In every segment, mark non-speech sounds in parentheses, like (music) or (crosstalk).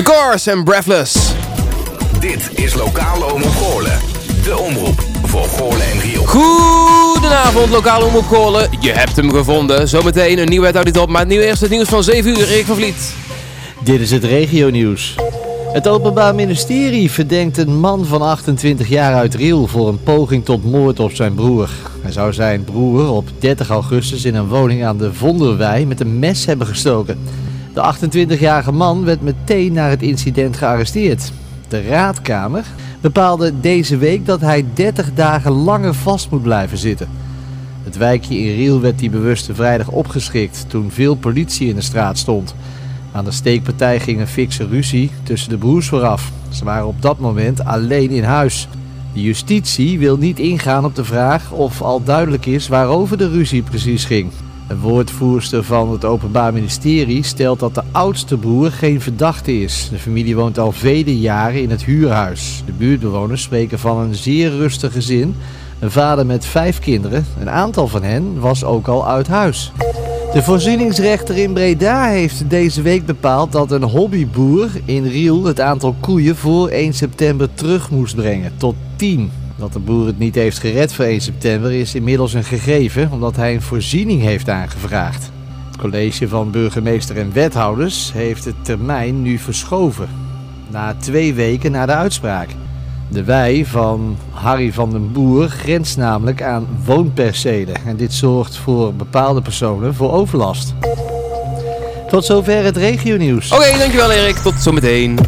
The Cars en Breathless. Dit is Lokale Omroep Goorlen. De omroep voor Goorlen en Riel. Goedenavond, lokale omroep Goorlen. Je hebt hem gevonden. Zometeen een nieuwe uit op, maar nu eerst het nieuws van 7 uur. Erik van Vliet. Dit is het regionieuws. Het Openbaar Ministerie verdenkt een man van 28 jaar uit Riel voor een poging tot moord op zijn broer. Hij zou zijn broer op 30 augustus in een woning aan de Vonderwei met een mes hebben gestoken. De 28-jarige man werd meteen na het incident gearresteerd. De raadkamer bepaalde deze week dat hij 30 dagen langer vast moet blijven zitten. Het wijkje in Riel werd die bewuste vrijdag opgeschrikt toen veel politie in de straat stond. Aan de steekpartij ging een fikse ruzie tussen de broers vooraf. Ze waren op dat moment alleen in huis. De justitie wil niet ingaan op de vraag of al duidelijk is waarover de ruzie precies ging. Een woordvoerster van het Openbaar Ministerie stelt dat de oudste broer geen verdachte is. De familie woont al vele jaren in het huurhuis. De buurtbewoners spreken van een zeer rustig gezin. Een vader met vijf kinderen. Een aantal van hen was ook al uit huis. De voorzieningsrechter in Breda heeft deze week bepaald dat een hobbyboer in Riel het aantal koeien voor 1 september terug moest brengen tot 10. Dat de boer het niet heeft gered voor 1 september is inmiddels een gegeven omdat hij een voorziening heeft aangevraagd. Het college van burgemeester en wethouders heeft de termijn nu verschoven. Na twee weken na de uitspraak. De wei van Harry van den Boer grenst namelijk aan woonpercelen. En dit zorgt voor bepaalde personen voor overlast. Tot zover het regionieuws. Oké, dankjewel Erik. Tot zometeen.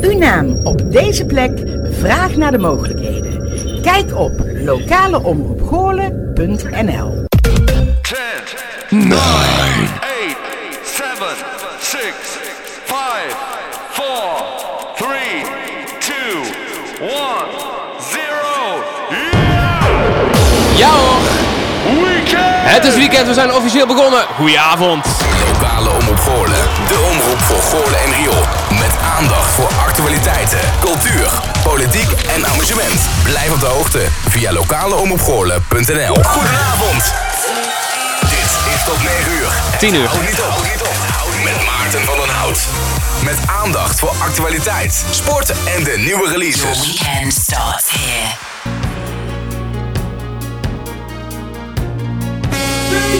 Uw naam op deze plek. Vraag naar de mogelijkheden. Kijk op lokaleomroepgoorlen.nl 10, 9, 8, 7, 6, Het is weekend, we zijn officieel begonnen. Goedenavond. Lokale Omroep Goorlen. De omroep voor Goorlen en Riool. Met aandacht voor actualiteiten, cultuur, politiek en amusement. Blijf op de hoogte via lokaleomroepgoorlen.nl Goedenavond. Dit is tot 9 uur. 10 uur. Houd niet op. Met Maarten van den Hout. Met aandacht voor actualiteit, sport en de nieuwe releases. Weekend starts here. (laughs)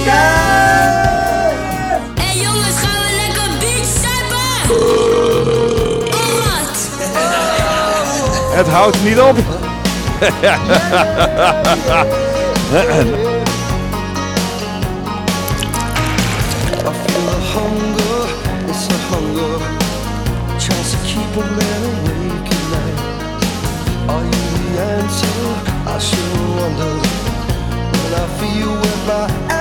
Are you the answer? I sure wonder. When I feel with my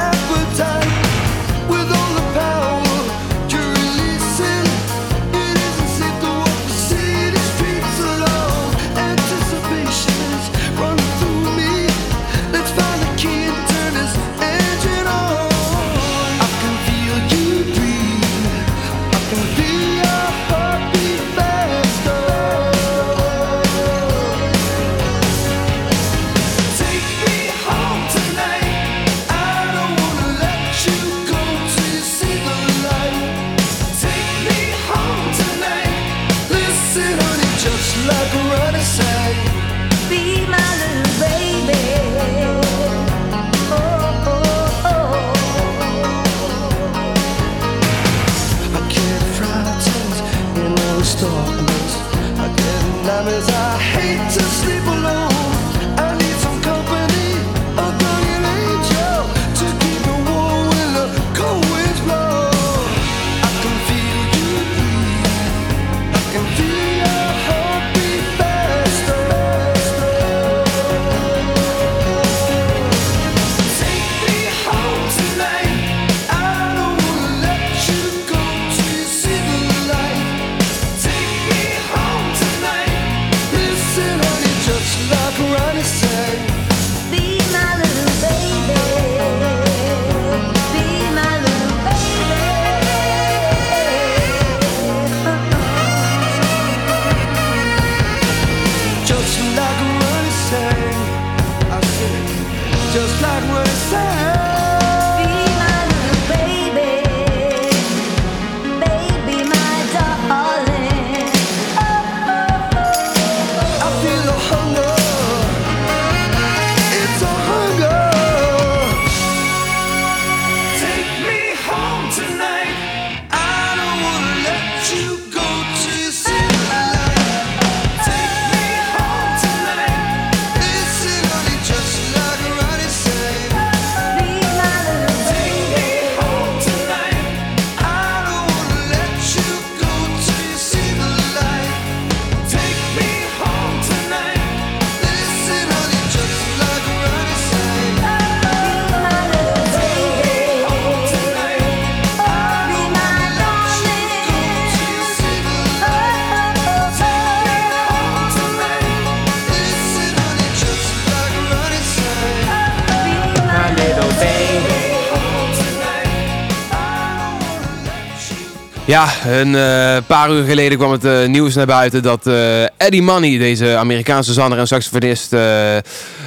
Ja, een eh, paar uur geleden kwam het eh, nieuws naar buiten dat eh, Eddie Money, deze Amerikaanse zanger en saxofonist,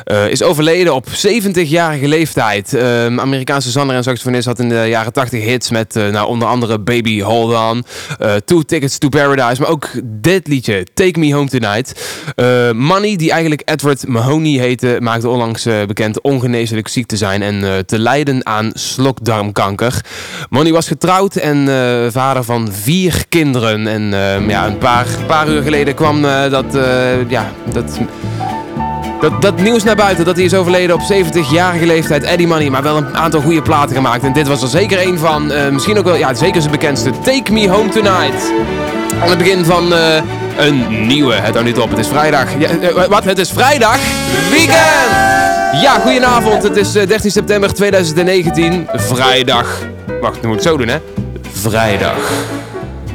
eh, is overleden op 70-jarige leeftijd. Ehm, Amerikaanse zanger en saxofonist had in de jaren 80 hits met eh, nou, onder andere Baby Hold On, eh, Two Tickets to Paradise, maar ook dit liedje, Take Me Home Tonight. Money, die eigenlijk Edward Mahoney heette, maakte onlangs bekend ongeneeslijk ziek te zijn en te lijden aan slokdarmkanker. Money was getrouwd en vader van vier kinderen. En eh, ja, een paar, paar uur geleden kwam dat, ja, dat, dat, nieuws naar buiten. Dat hij is overleden op 70-jarige leeftijd. Eddie Money, maar wel een aantal goede platen gemaakt. En dit was er zeker een van. Eh, misschien ook wel, ja, zeker zijn bekendste. Take Me Home Tonight. Aan het begin van eh, een nieuwe. Het houdt niet op, het is vrijdag. Eh, wat? Het is vrijdag? Weekend! Ja, goedenavond. Het is eh, 13 september 2019. Vrijdag. Wacht, nu moet ik zo doen, hè? Vrijdag.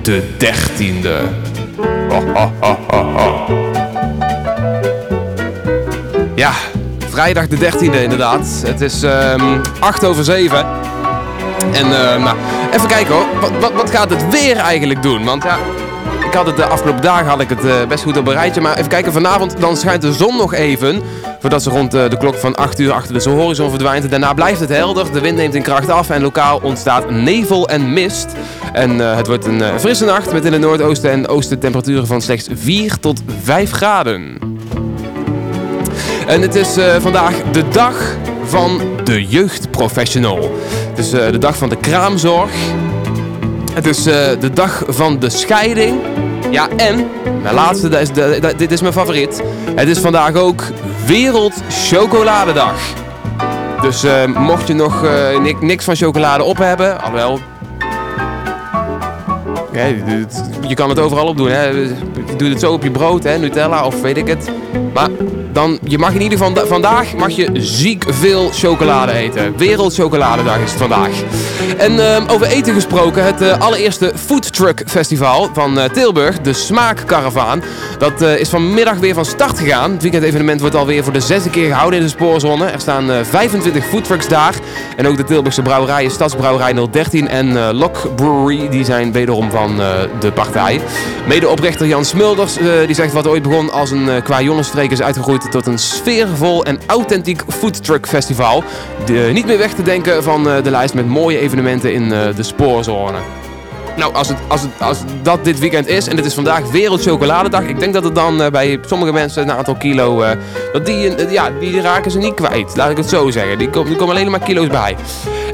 De 13e. Ho, ho, ho, ho, ho. Ja, vrijdag de 13e inderdaad. Het is ehm 8 over 7. En nou, even kijken hoor. Wat, wat, wat gaat het weer eigenlijk doen? Want ja, ik had het de afgelopen dagen had ik het eh, best goed op een rijtje. Maar even kijken, vanavond dan schijnt de zon nog even. Voordat ze rond eh, de klok van 8 uur achter de horizon verdwijnt. Daarna blijft het helder. De wind neemt in kracht af en lokaal ontstaat nevel en mist. En eh, het wordt een frisse nacht met in het noordoosten en oosten temperaturen van slechts 4 tot 5 graden. En het is eh, vandaag de dag van de jeugdprofessional. Het is eh, de dag van de kraamzorg. Het is eh, de dag van de scheiding. Ja, en, mijn laatste, dat is dit is mijn favoriet. Het is vandaag ook Wereld Chocoladedag. Dus mocht je nog ni- niks van chocolade op hebben, alhoewel... Ja, je- kan het overal op doen. Hè. Je doet het zo op je brood, hè, Nutella of weet ik het. Maar dan, je mag in ieder geval vandaag mag je ziek veel chocolade eten. Wereldchocoladedag is het vandaag. En ehm, over eten gesproken, het eh, allereerste Food Truck Festival van eh, Tilburg, de Smaakkaravaan. Dat eh, is vanmiddag weer van start gegaan. Het weekendevenement wordt alweer voor de zesde keer gehouden in de spoorzone. Er staan eh, 25 foodtrucks daar. En ook de Tilburgse brouwerijen Stadsbrouwerij 013 en Lok Brewery, die zijn wederom van de partij. Medeoprichter Jan Smulders, die zegt wat ooit begon als een qua jongensstreek is uitgegroeid tot een sfeervol en authentiek foodtruck festival. De, niet meer weg te denken van eh, de lijst met mooie evenementen in eh, de spoorzone. Nou, als, het, als, het, als dat dit weekend is en het is vandaag Wereldchocoladedag, ik denk dat het dan eh, bij sommige mensen een aantal kilo, eh, dat die, eh, ja, die raken ze niet kwijt, laat ik het zo zeggen. Die, die komen alleen maar kilo's bij.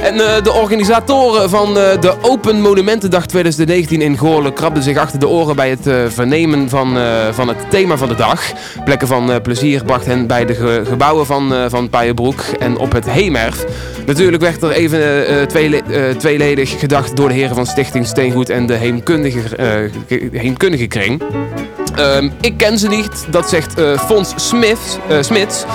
En de organisatoren van de Open Monumentendag 2019 in Goorlen krabden zich achter de oren bij het vernemen van, van het thema van de dag. Plekken van plezier bracht hen bij de ge- gebouwen van, van en op het Heemerf. Natuurlijk werd er even tweele- tweeledig gedacht door de heren van Stichting En de Heemkundige, eh, ge- heemkundige Kring. Ehm, ik ken ze niet, dat zegt eh Fons Smith, eh, Smits.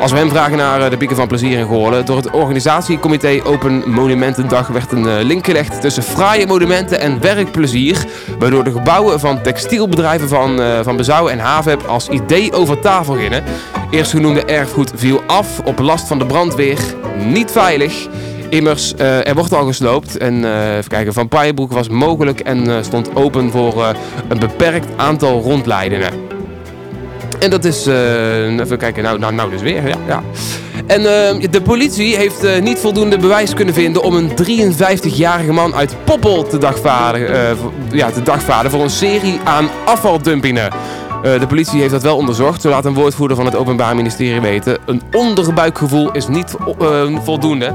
Als we hem vragen naar de pieken van plezier in Goorlen. Door het organisatiecomité Open Monumentendag werd een link gelegd tussen fraaie monumenten en werkplezier. Waardoor de gebouwen van textielbedrijven van, eh van Bezouw en Havep als idee over tafel gingen. Eerstgenoemde erfgoed viel af op last van de brandweer. Niet veilig. Immers, eh, er wordt al gesloopt. En eh, even kijken, Van Paaijebroek was mogelijk en eh, stond open voor een beperkt aantal rondleidingen. En dat is, even kijken, nou, nou, nou dus weer, ja. ja. En de politie heeft niet voldoende bewijs kunnen vinden om een 53-jarige man uit Poppel te dagvaarden, ja, te dagvaarden voor een serie aan afvaldumpingen. De politie heeft dat wel onderzocht, zo laat een woordvoerder van het Openbaar Ministerie weten. Een onderbuikgevoel is niet voldoende.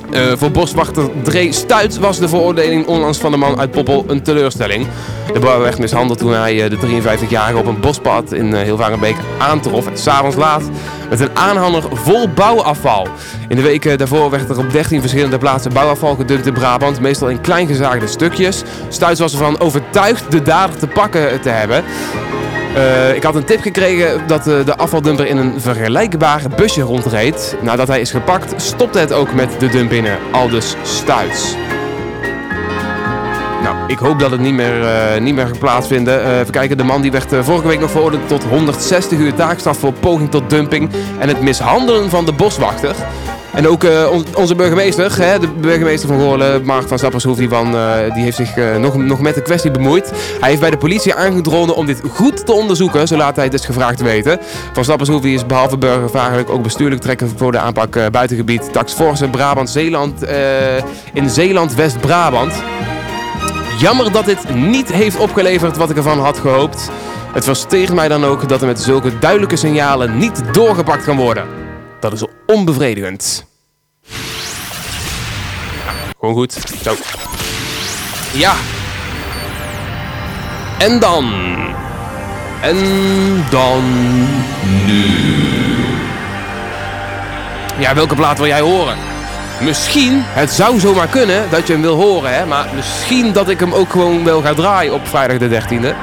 Eh, voor boswachter Dre Stuit was de veroordeling onlangs van de man uit Poppel een teleurstelling. De bouwer werd mishandeld toen hij eh, de 53-jarige op een bospad in eh, Hilvarenbeek aantrof. S'avonds laat met een aanhanger vol bouwafval. In de weken daarvoor werd er op 13 verschillende plaatsen bouwafval gedumpt in Brabant. Meestal in klein gezaagde stukjes. Stuits was ervan overtuigd de dader te pakken te hebben. Ik had een tip gekregen dat de afvaldumper in een vergelijkbaar busje rondreed. Nadat hij is gepakt, stopte het ook met de dumpingen. Aldus Stuits. Nou, ik hoop dat het niet meer, eh, niet meer gaat plaatsvinden. Eh, even kijken, de man die werd eh, vorige week nog veroordeeld tot 160 uur taakstraf voor poging tot dumping en het mishandelen van de boswachter. En ook eh, on- onze burgemeester, hè, de burgemeester van Goorlen, Mark van Stappershoef, die, van, eh, die heeft zich eh, nog, nog met de kwestie bemoeid. Hij heeft bij de politie aangedrongen om dit goed te onderzoeken, zo laat hij het dus gevraagd weten. Van Stappershoef die is behalve burgervaarlijk ook bestuurlijk trekken voor de aanpak buitengebied Taxforce Brabant-Zeeland eh, in Zeeland-West-Brabant. Jammer dat dit niet heeft opgeleverd wat ik ervan had gehoopt. Het frustreert mij dan ook dat er met zulke duidelijke signalen niet doorgepakt kan worden. Dat is onbevredigend. Gewoon goed. Zo. Ja. En dan. En dan nu. Ja, welke plaat wil jij horen? Misschien, het zou zomaar kunnen dat je hem wil horen, hè? maar misschien dat ik hem ook gewoon wel ga draaien op vrijdag de 13e.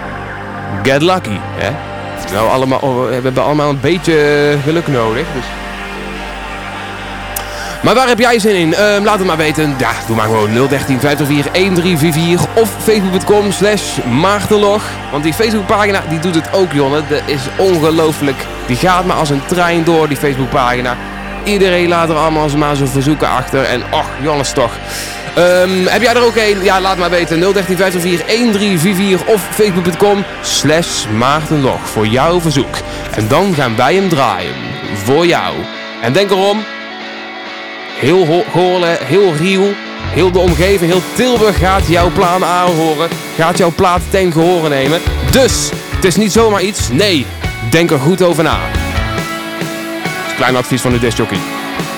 Get lucky, hè? Nou, allemaal, oh, we hebben allemaal een beetje geluk nodig. Dus. Maar waar heb jij zin in? Ehm, laat het maar weten. Ja, doe maar gewoon 013 504 1344 of facebook.com slash maartenlog. Want die Facebookpagina die doet het ook, Jonne. Dat is ongelooflijk. Die gaat maar als een trein door, die Facebookpagina. Iedereen laat er allemaal maar zijn verzoeken achter. En och, Jonnes toch. Ehm, heb jij er ook een? Ja, laat maar weten. 013 504 1344 of facebook.com slash maartenlog voor jouw verzoek. En dan gaan wij hem draaien. Voor jou. En denk erom, heel Goorlen, heel Riel, heel de omgeving, heel Tilburg gaat jouw plan aanhoren. Gaat jouw plaat ten gehore nemen. Dus, het is niet zomaar iets. Nee, denk er goed over na. Klein advies van de discjockey.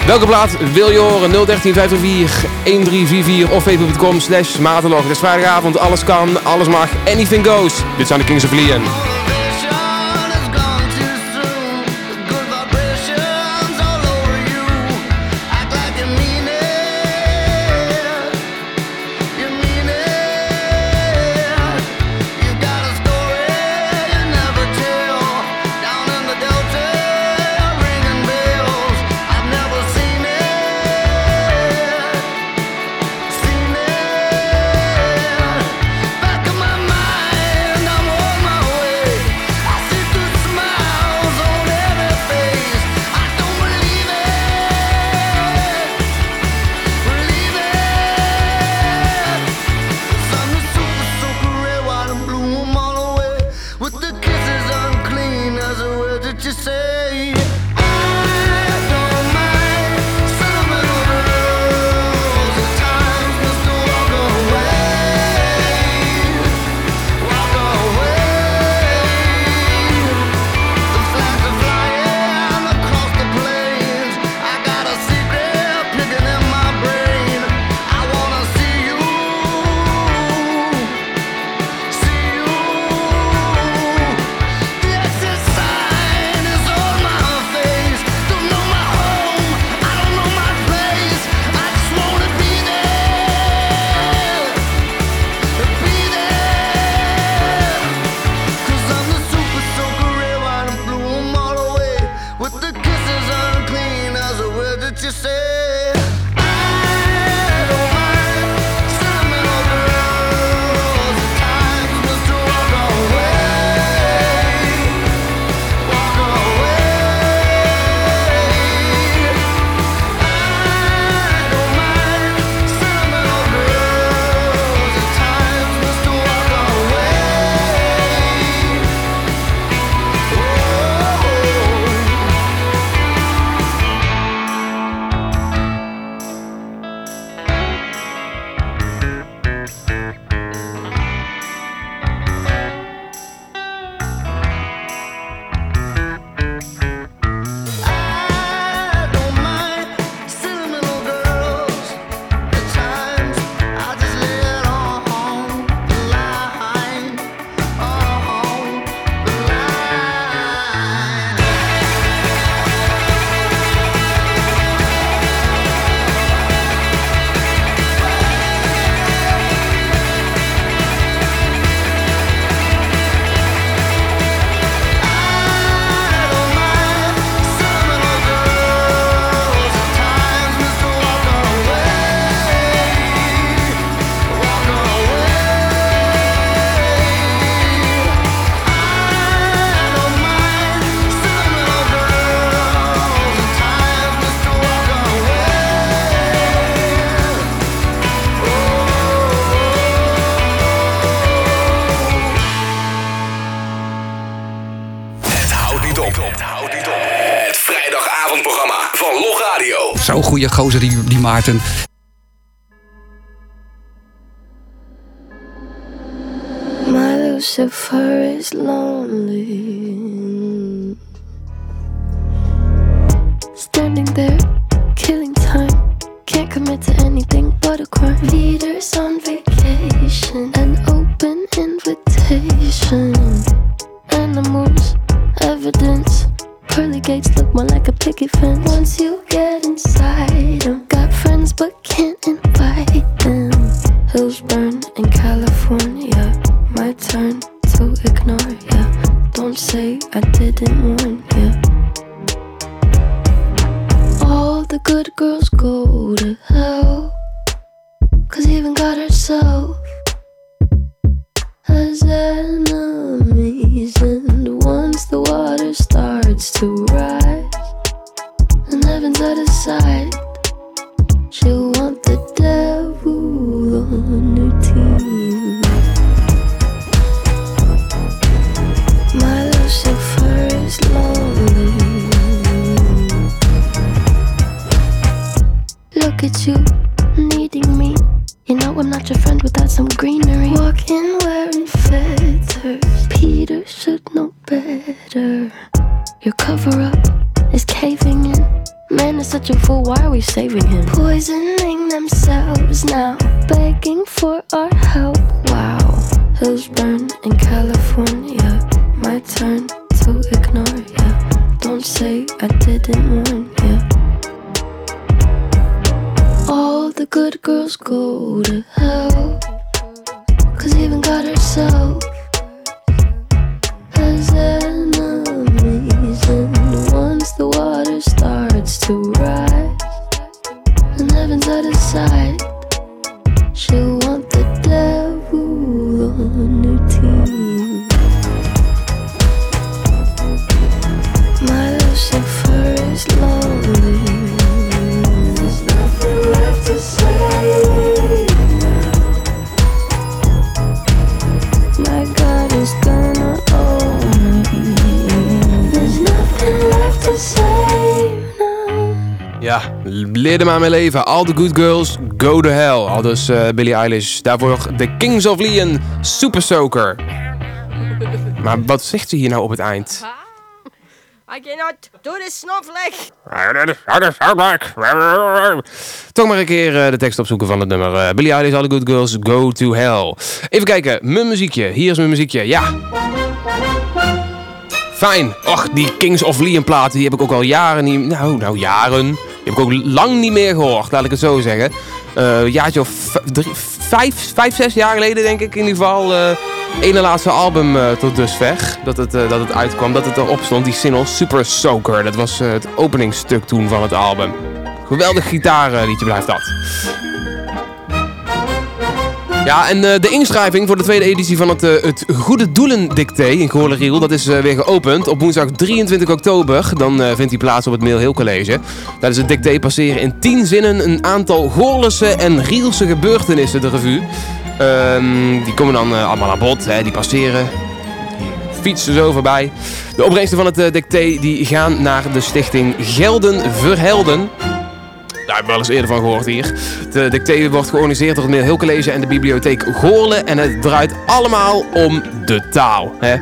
Welke plaat wil je horen? 013 504 1344 of facebook.com slash matenlog. Het is vrijdagavond, alles kan, alles mag, anything goes. Dit zijn de Kings of Leon. Gozer, die, die Maarten. My Lucifer is lonely. Leer er maar mee leven. All the good girls go to hell. Al dus eh, Billie Eilish. Daarvoor de Kings of Leon Super Soaker. Maar wat zegt ze hier nou op het eind? I cannot do this snowflake. Toch maar een keer eh, de tekst opzoeken van het nummer. Eh, Billie Eilish, All the Good Girls, Go to Hell. Even kijken, mijn muziekje. Hier is mijn muziekje, ja. Fijn. Och, die Kings of Leon platen, die heb ik ook al jaren niet... Nou, nou jaren. Heb ik ook lang niet meer gehoord, laat ik het zo zeggen. Een jaartje of drie, vijf, vijf, zes jaar geleden denk ik in ieder geval... eh ene laatste album eh, tot dusver, dat het, dat het uitkwam, dat het erop stond. Die single Super Soaker, dat was het openingstuk toen van het album. Geweldig gitaarliedje blijft dat. Ja, en eh, de inschrijving voor de tweede editie van het, eh, het Goede Doelen Dicté in Goorleriel, dat is eh, weer geopend. Op woensdag 23 oktober, dan vindt die plaats op het Mail Heel College. Tijdens het dicté passeren in 10 zinnen een aantal Goorlense en Rielse gebeurtenissen de revue. Ehm, die komen dan allemaal aan bod, hè, die passeren, fietsen zo voorbij. De opbrengsten van het eh, dicté die gaan naar de stichting Gelden Verhelden. Daar hebben we wel eens eerder van gehoord hier. De dicté wordt georganiseerd door het Heel College en de bibliotheek Goorlen. En het draait allemaal om de taal. Hè?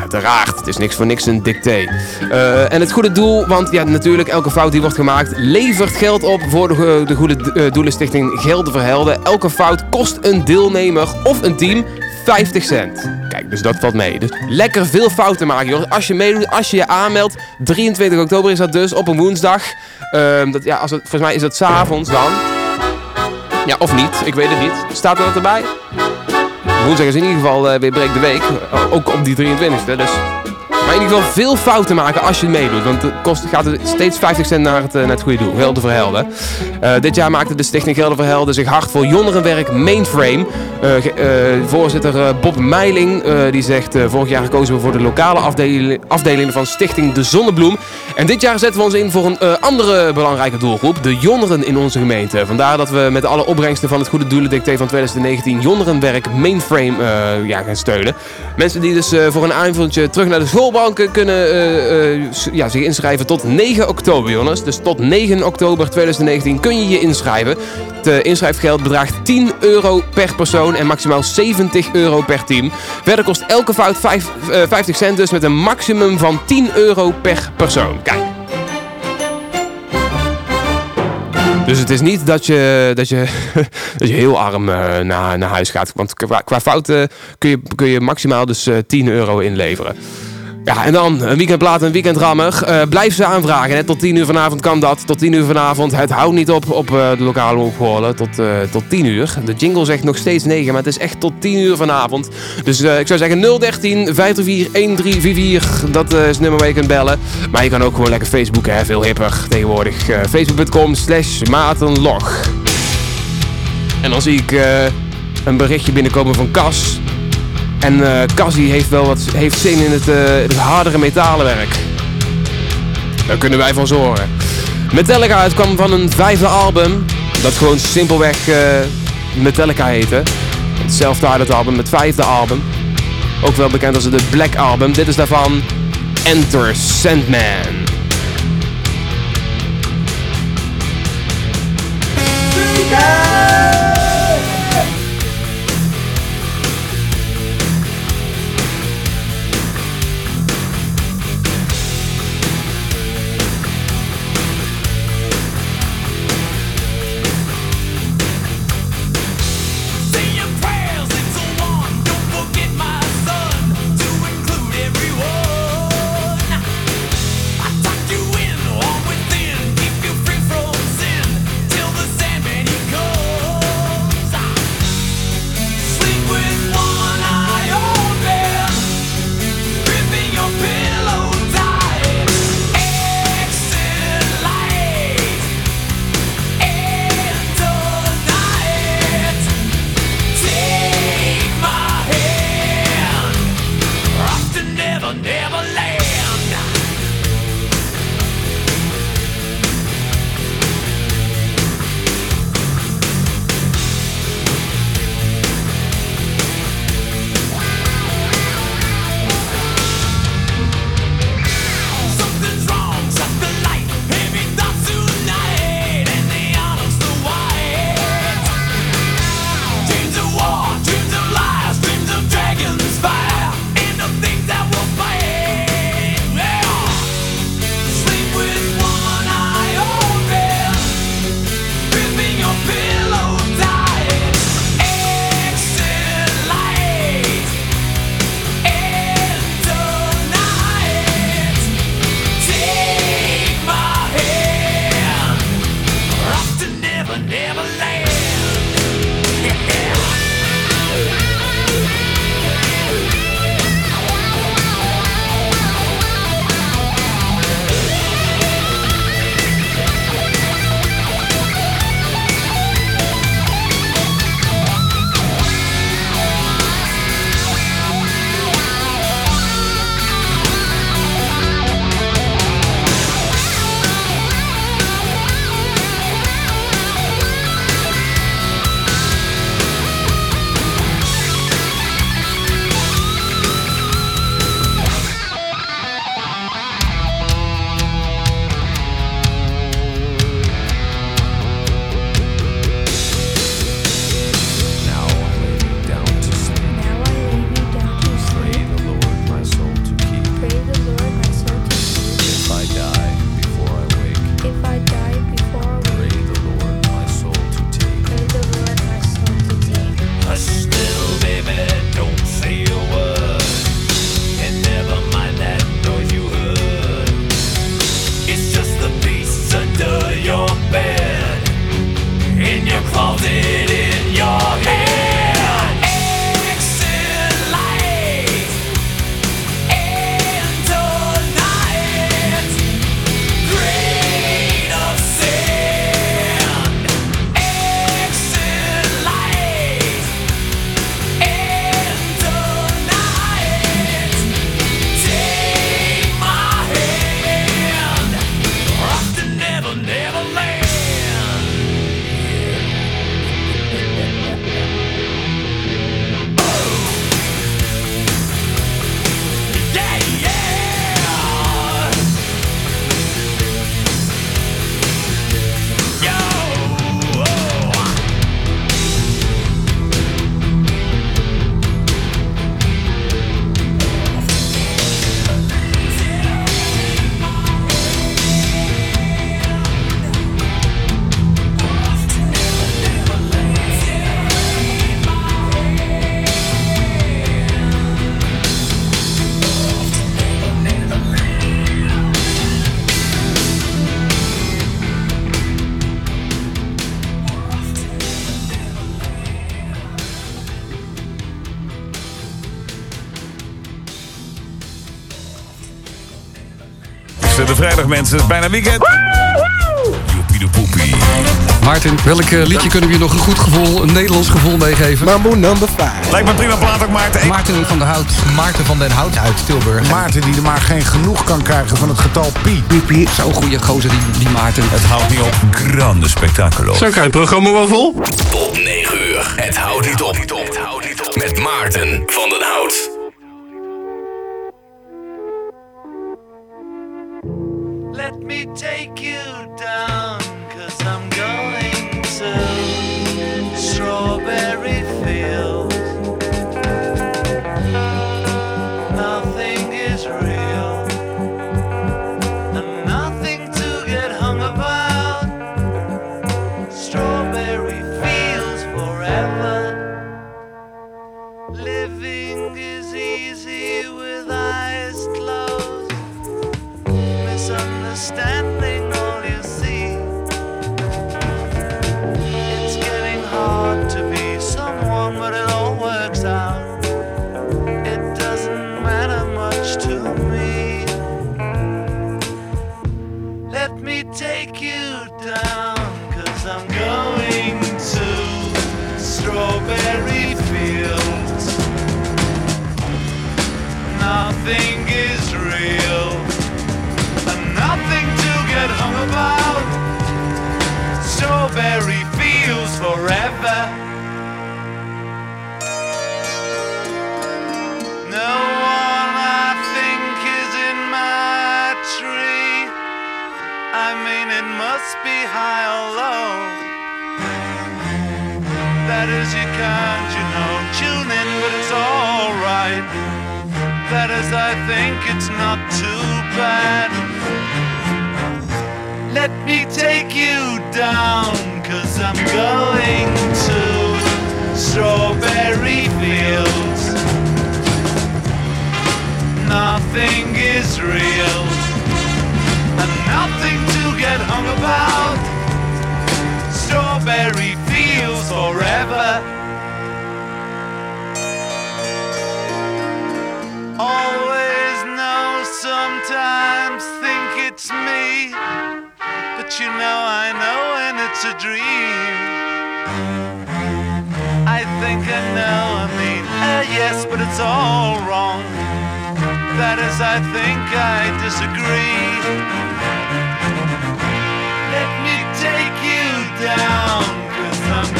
Uiteraard, het is niks voor niks een dicté. Eh, en het goede doel, want ja, natuurlijk, elke fout die wordt gemaakt, levert geld op voor de, de Goede eh, Doelenstichting Gelden Verhelden. Elke fout kost een deelnemer of een team 50 cent. Kijk, dus dat valt mee. Dus lekker veel fouten maken, joh. Als je meedoet, als je je aanmeldt, 23 oktober is dat dus, op een woensdag. Ehm, dat, ja, als het, volgens mij is dat s'avonds dan. Ja, of niet, ik weet het niet. Staat er dat erbij? Woensdag is in ieder geval eh, weer breek de week. Ook op die 23e. Dus. Maar in ieder geval veel fouten maken als je meedoet. Want het kost, gaat er steeds 50 cent naar het, eh, naar het goede doel. Gelden voor Helden. Eh, dit jaar maakte de Stichting Gelden voor Helden zich hard voor jongerenwerk Mainframe. Eh, voorzitter Bob Meiling die zegt... vorig jaar gekozen we voor de lokale afdeling, van Stichting De Zonnebloem. En dit jaar zetten we ons in voor een andere belangrijke doelgroep. De jongeren in onze gemeente. Vandaar dat we met alle opbrengsten van het Goede Doelen Dicté van 2019... jongerenwerk Mainframe ja, gaan steunen. Mensen die dus voor een avondje terug naar de schoolbank banken kunnen eh, eh, ja, zich inschrijven tot 9 oktober, Jonas. Dus tot 9 oktober 2019 kun je je inschrijven. Het eh, inschrijfgeld bedraagt 10 euro per persoon en maximaal 70 euro per team. Verder kost elke fout vijf- eh, 50 cent, dus met een maximum van 10 euro per persoon. Kijk. Dus het is niet dat je, dat je, (laughs) dat je heel arm naar, naar huis gaat. Want qua, fouten kun je, kun je maximaal dus eh, 10 euro inleveren. Ja, en dan een weekend later, een weekendrammer. Eh blijf ze aanvragen. Hè. Tot 10 uur vanavond kan dat. Tot 10 uur vanavond. Het houdt niet op op eh, de lokale opgeholen. Tot, eh, tot 10 uur. De jingle zegt nog steeds 9, maar het is echt tot 10 uur vanavond. Dus ik zou zeggen 013 534 1344. Dat is het nummer waar je kunt bellen. Maar je kan ook gewoon lekker Facebooken. Hè. Veel hipper tegenwoordig. Facebook.com slash maartenlog. En dan zie ik een berichtje binnenkomen van Cas. En eh Cassie heeft wel wat heeft zin in het, eh, het hardere metalenwerk. Daar kunnen wij van zorgen. Metallica uitkwam van een vijfde album. Dat gewoon simpelweg eh, Metallica heette. Het self-titled album, het vijfde album. Ook wel bekend als het Black Album. Dit is daarvan Enter Sandman. Mensen. Het is bijna weekend. Joepie de poepie. Maarten, welk liedje kunnen we je nog een goed gevoel, een Nederlands gevoel meegeven? Mambo number 5. Lijkt me prima plaat ook, Maarten. Maarten van der Hout. Maarten van den Hout uit Tilburg. Maarten die er maar geen genoeg kan krijgen van het getal pi. Zo'n goede gozer, die, die Maarten. Het houdt niet op. Grande spectaculo. Zo krijg je het programma wel vol. Tot 9 uur. Het houdt niet op. Het houdt niet op. Met Maarten van den Hout.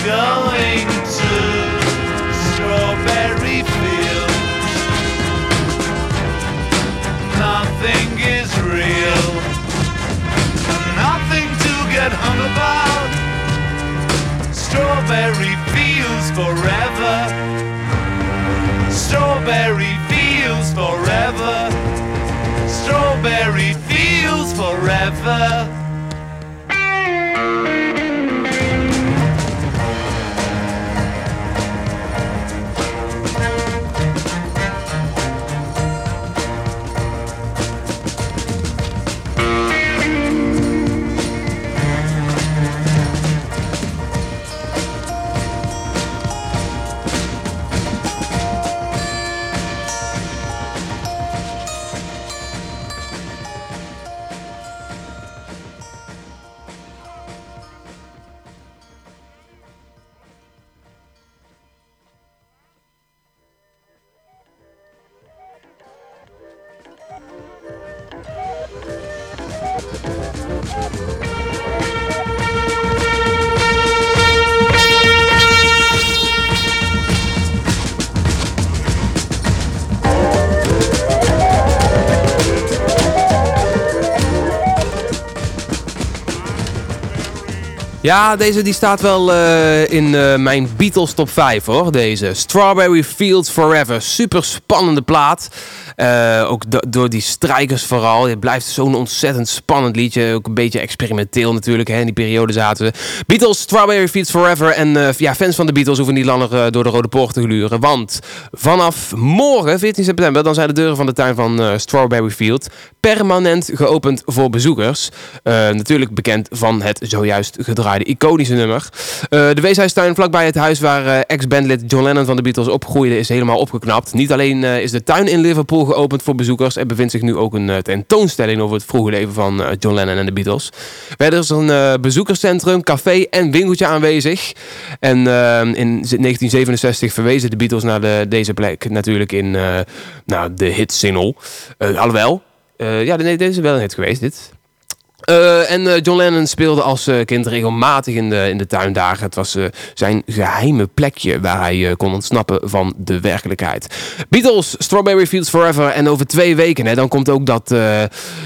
Going to Strawberry Fields. Nothing is real nothing to get hung about. Strawberry fields forever. Strawberry fields forever. Strawberry fields forever. Ja, deze die staat wel eh, in eh, mijn Beatles top 5 hoor. Deze. Strawberry Fields Forever. Super spannende plaat. Eh, ook do- door die strijkers vooral. Het blijft zo'n ontzettend spannend liedje. Ook een beetje experimenteel natuurlijk. Hè. In die periode zaten we. Beatles, Strawberry Fields Forever. En ja, fans van de Beatles hoeven niet langer door de Rode Poort te gluren. Want vanaf morgen, 14 september, dan zijn de deuren van de tuin van Strawberry Field permanent geopend voor bezoekers. Eh, natuurlijk bekend van het zojuist gedraaide iconische nummer. Eh, de weeshuistuin vlakbij het huis waar eh, ex-bandlid John Lennon van de Beatles opgroeide is helemaal opgeknapt. Niet alleen is de tuin in Liverpool geopend voor bezoekers, er bevindt zich nu ook een tentoonstelling over het vroege leven van John Lennon en de Beatles. Verder is een bezoekerscentrum, café en winkeltje aanwezig. En in 1967 verwezen de Beatles naar de, deze plek natuurlijk in nou, de hit single. Eh alhoewel, eh, ja, nee, dit is wel een hit geweest, dit. Eh, en eh, John Lennon speelde als kind regelmatig in de, in de tuindagen. Het was zijn geheime plekje waar hij kon ontsnappen van de werkelijkheid. Beatles, Strawberry Fields Forever. En over twee weken hè, dan komt ook dat,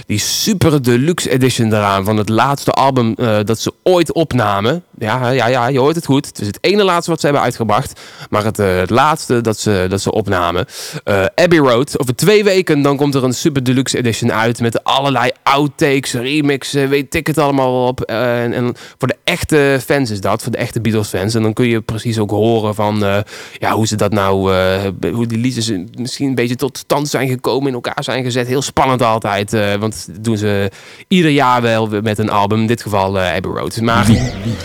die super deluxe edition eraan van het laatste album dat ze ooit opnamen. Ja, ja, ja, je hoort het goed. Het is het ene laatste wat ze hebben uitgebracht. Maar het, eh, het laatste dat ze, dat ze opnamen. Eh, Abbey Road. Over twee weken dan komt er een super deluxe edition uit. Met allerlei outtakes, remixen, weet ik het allemaal wel op. Eh, en, en voor de echte fans is dat. Voor de echte Beatles fans. En dan kun je precies ook horen van ja, hoe ze dat nou... hoe die liedjes misschien een beetje tot stand zijn gekomen. In elkaar zijn gezet. Heel spannend altijd. want dat doen ze ieder jaar wel met een album. In dit geval Abbey Road. Maar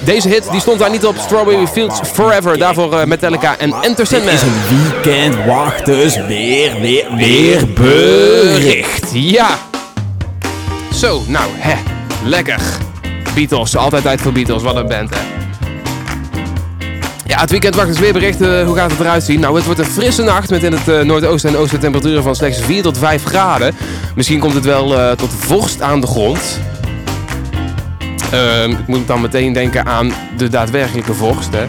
deze hit die stond daar niet op. Strawberry Fields Forever. Daarvoor eh, Metallica en Enter Sandman. is een weekend, wacht dus weer, weer, Weer bericht. Ja. Zo, nou, hè. Lekker. Beatles, altijd tijd voor Beatles. Wat een band, hè. Ja, het weekend wacht dus weer berichten. Hoe gaat het eruit zien? Nou, het wordt een frisse nacht met in het eh, noordoosten en oosten temperaturen van slechts 4 tot 5 graden. Misschien komt het wel eh, tot vorst aan de grond. Ehm, ik moet dan meteen denken aan de daadwerkelijke vorst, hè.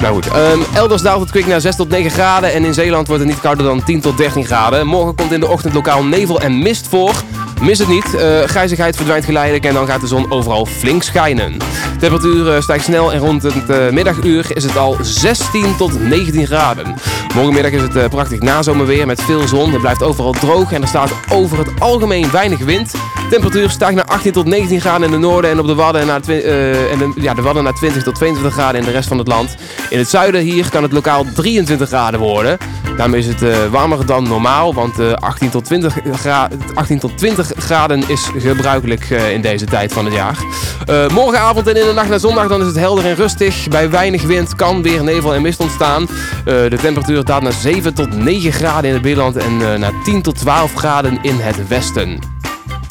Nou goed, ehm, elders daalt het kwik naar 6 tot 9 graden en in Zeeland wordt het niet kouder dan 10 tot 13 graden. Morgen komt in de ochtend lokaal nevel en mist voor. Mis het niet, eh grijzigheid verdwijnt geleidelijk en dan gaat de zon overal flink schijnen. De temperatuur eh, stijgt snel en rond het eh, middaguur is het al 16 tot 19 graden. Morgenmiddag is het prachtig nazomerweer met veel zon. Het blijft overal droog en er staat over het algemeen weinig wind. Temperatuur stijgt naar 18 tot 19 graden in het noorden en op de Wadden naar, eh, en ja, de Wadden naar 20 tot 22 graden in de rest van het land. In het zuiden hier kan het lokaal 23 graden worden. Daarmee is het eh, warmer dan normaal, want eh, 18, tot 20 gra 18 tot 20 graden is gebruikelijk eh, in deze tijd van het jaar. Eh, morgenavond en in de nacht naar zondag dan is het helder en rustig. Bij weinig wind kan weer nevel en mist ontstaan. Eh, de temperatuur daalt naar 7 tot 9 graden in het binnenland en eh, naar 10 tot 12 graden in het westen.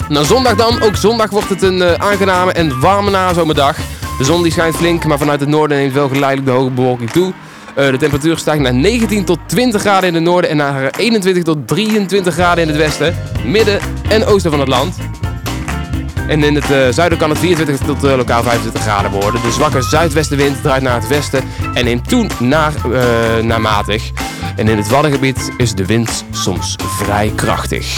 Nou, zondag dan. Ook zondag wordt het een eh, aangename en warme nazomerdag. De zon die schijnt flink, maar vanuit het noorden neemt wel geleidelijk de hoge bewolking toe. Eh, de temperatuur stijgt naar 19 tot 20 graden in het noorden en naar 21 tot 23 graden in het westen, midden en oosten van het land. En in het eh, zuiden kan het 24 tot lokaal 25 graden worden. De zwakke zuidwestenwind draait naar het westen en neemt toen naar, naar matig. En in het Waddengebied is de wind soms vrij krachtig.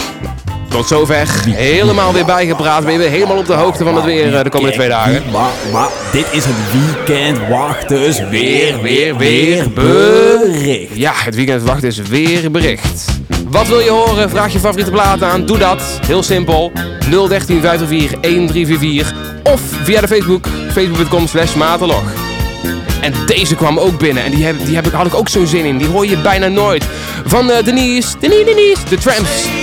Tot zover. Helemaal weer bijgepraat. Ben je weer helemaal op de hoogte van het weer eh, de komende twee dagen. Maar, maar, dit is een weekend, wacht dus weer, weer, weer bericht. Ja, het weekend wacht is weer bericht. Wat wil je horen? Vraag je favoriete plaat aan. Doe dat. Heel simpel. 013 504 1344 of via de Facebook. Facebook.com slash Materlog. En deze kwam ook binnen. En die, heb, die heb ik, had ik ook zo'n zin in. Die hoor je bijna nooit. Van eh, Denise. Denise, Denise. De Tramps.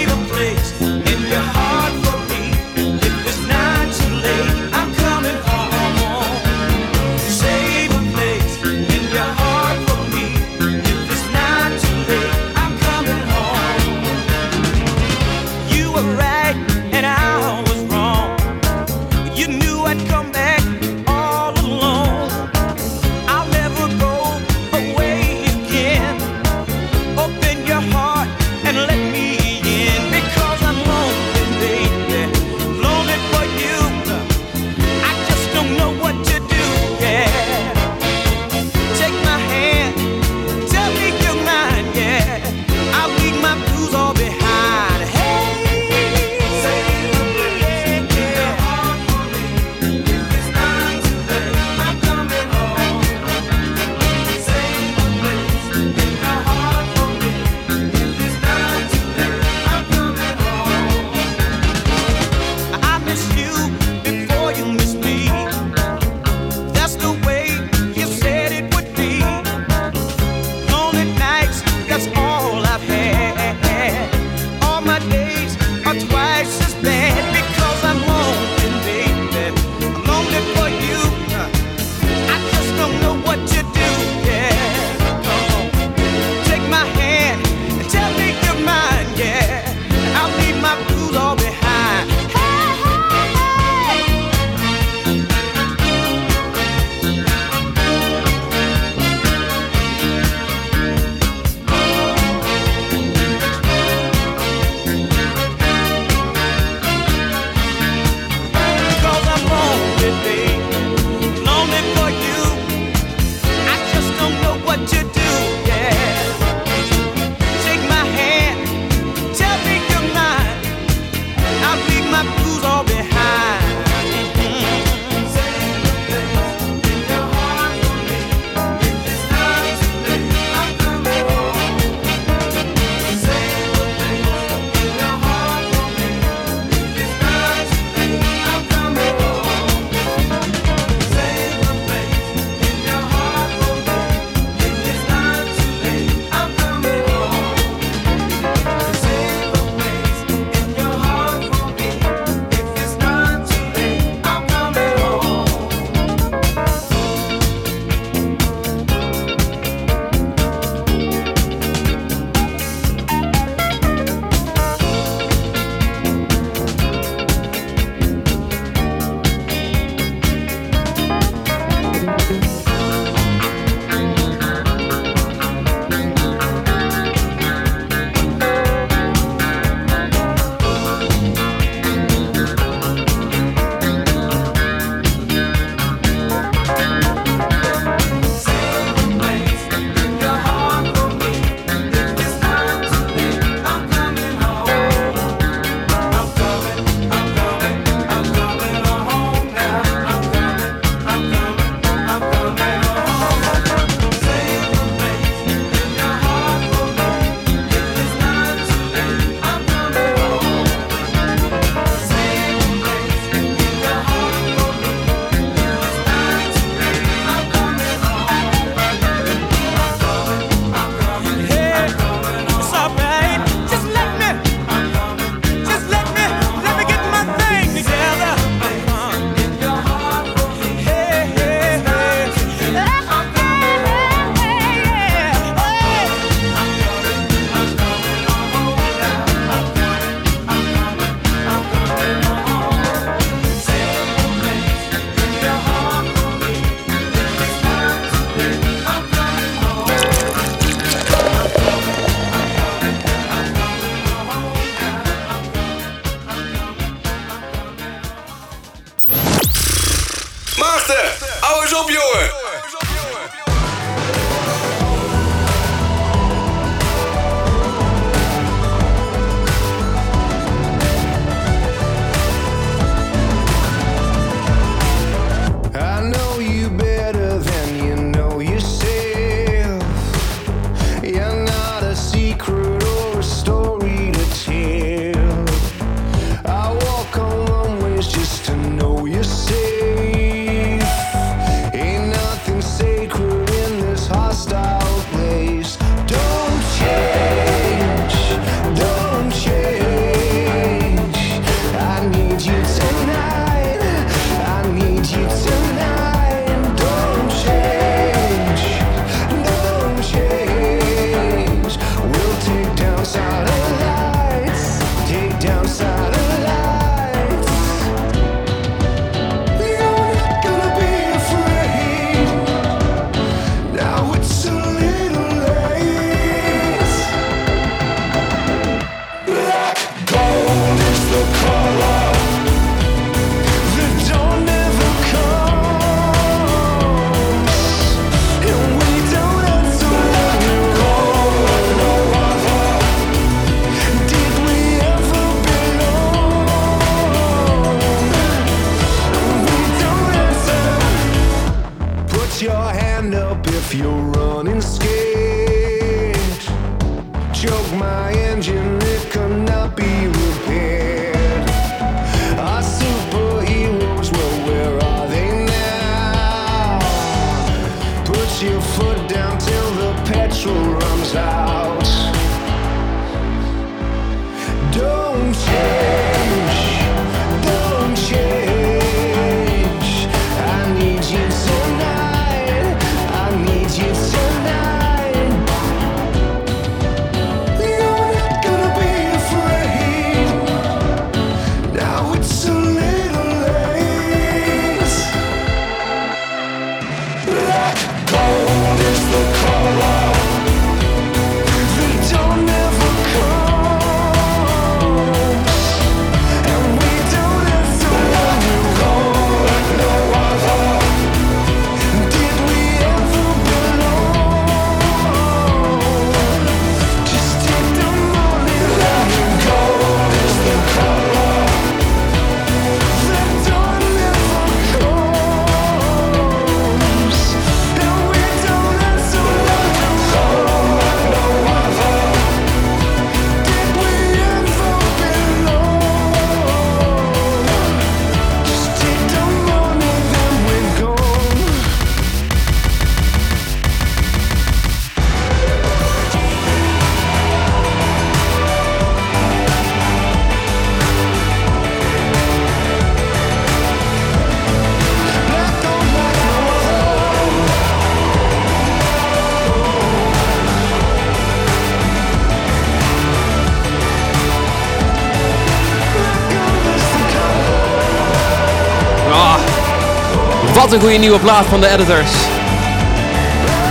Wat een goede nieuwe plaat van de editors.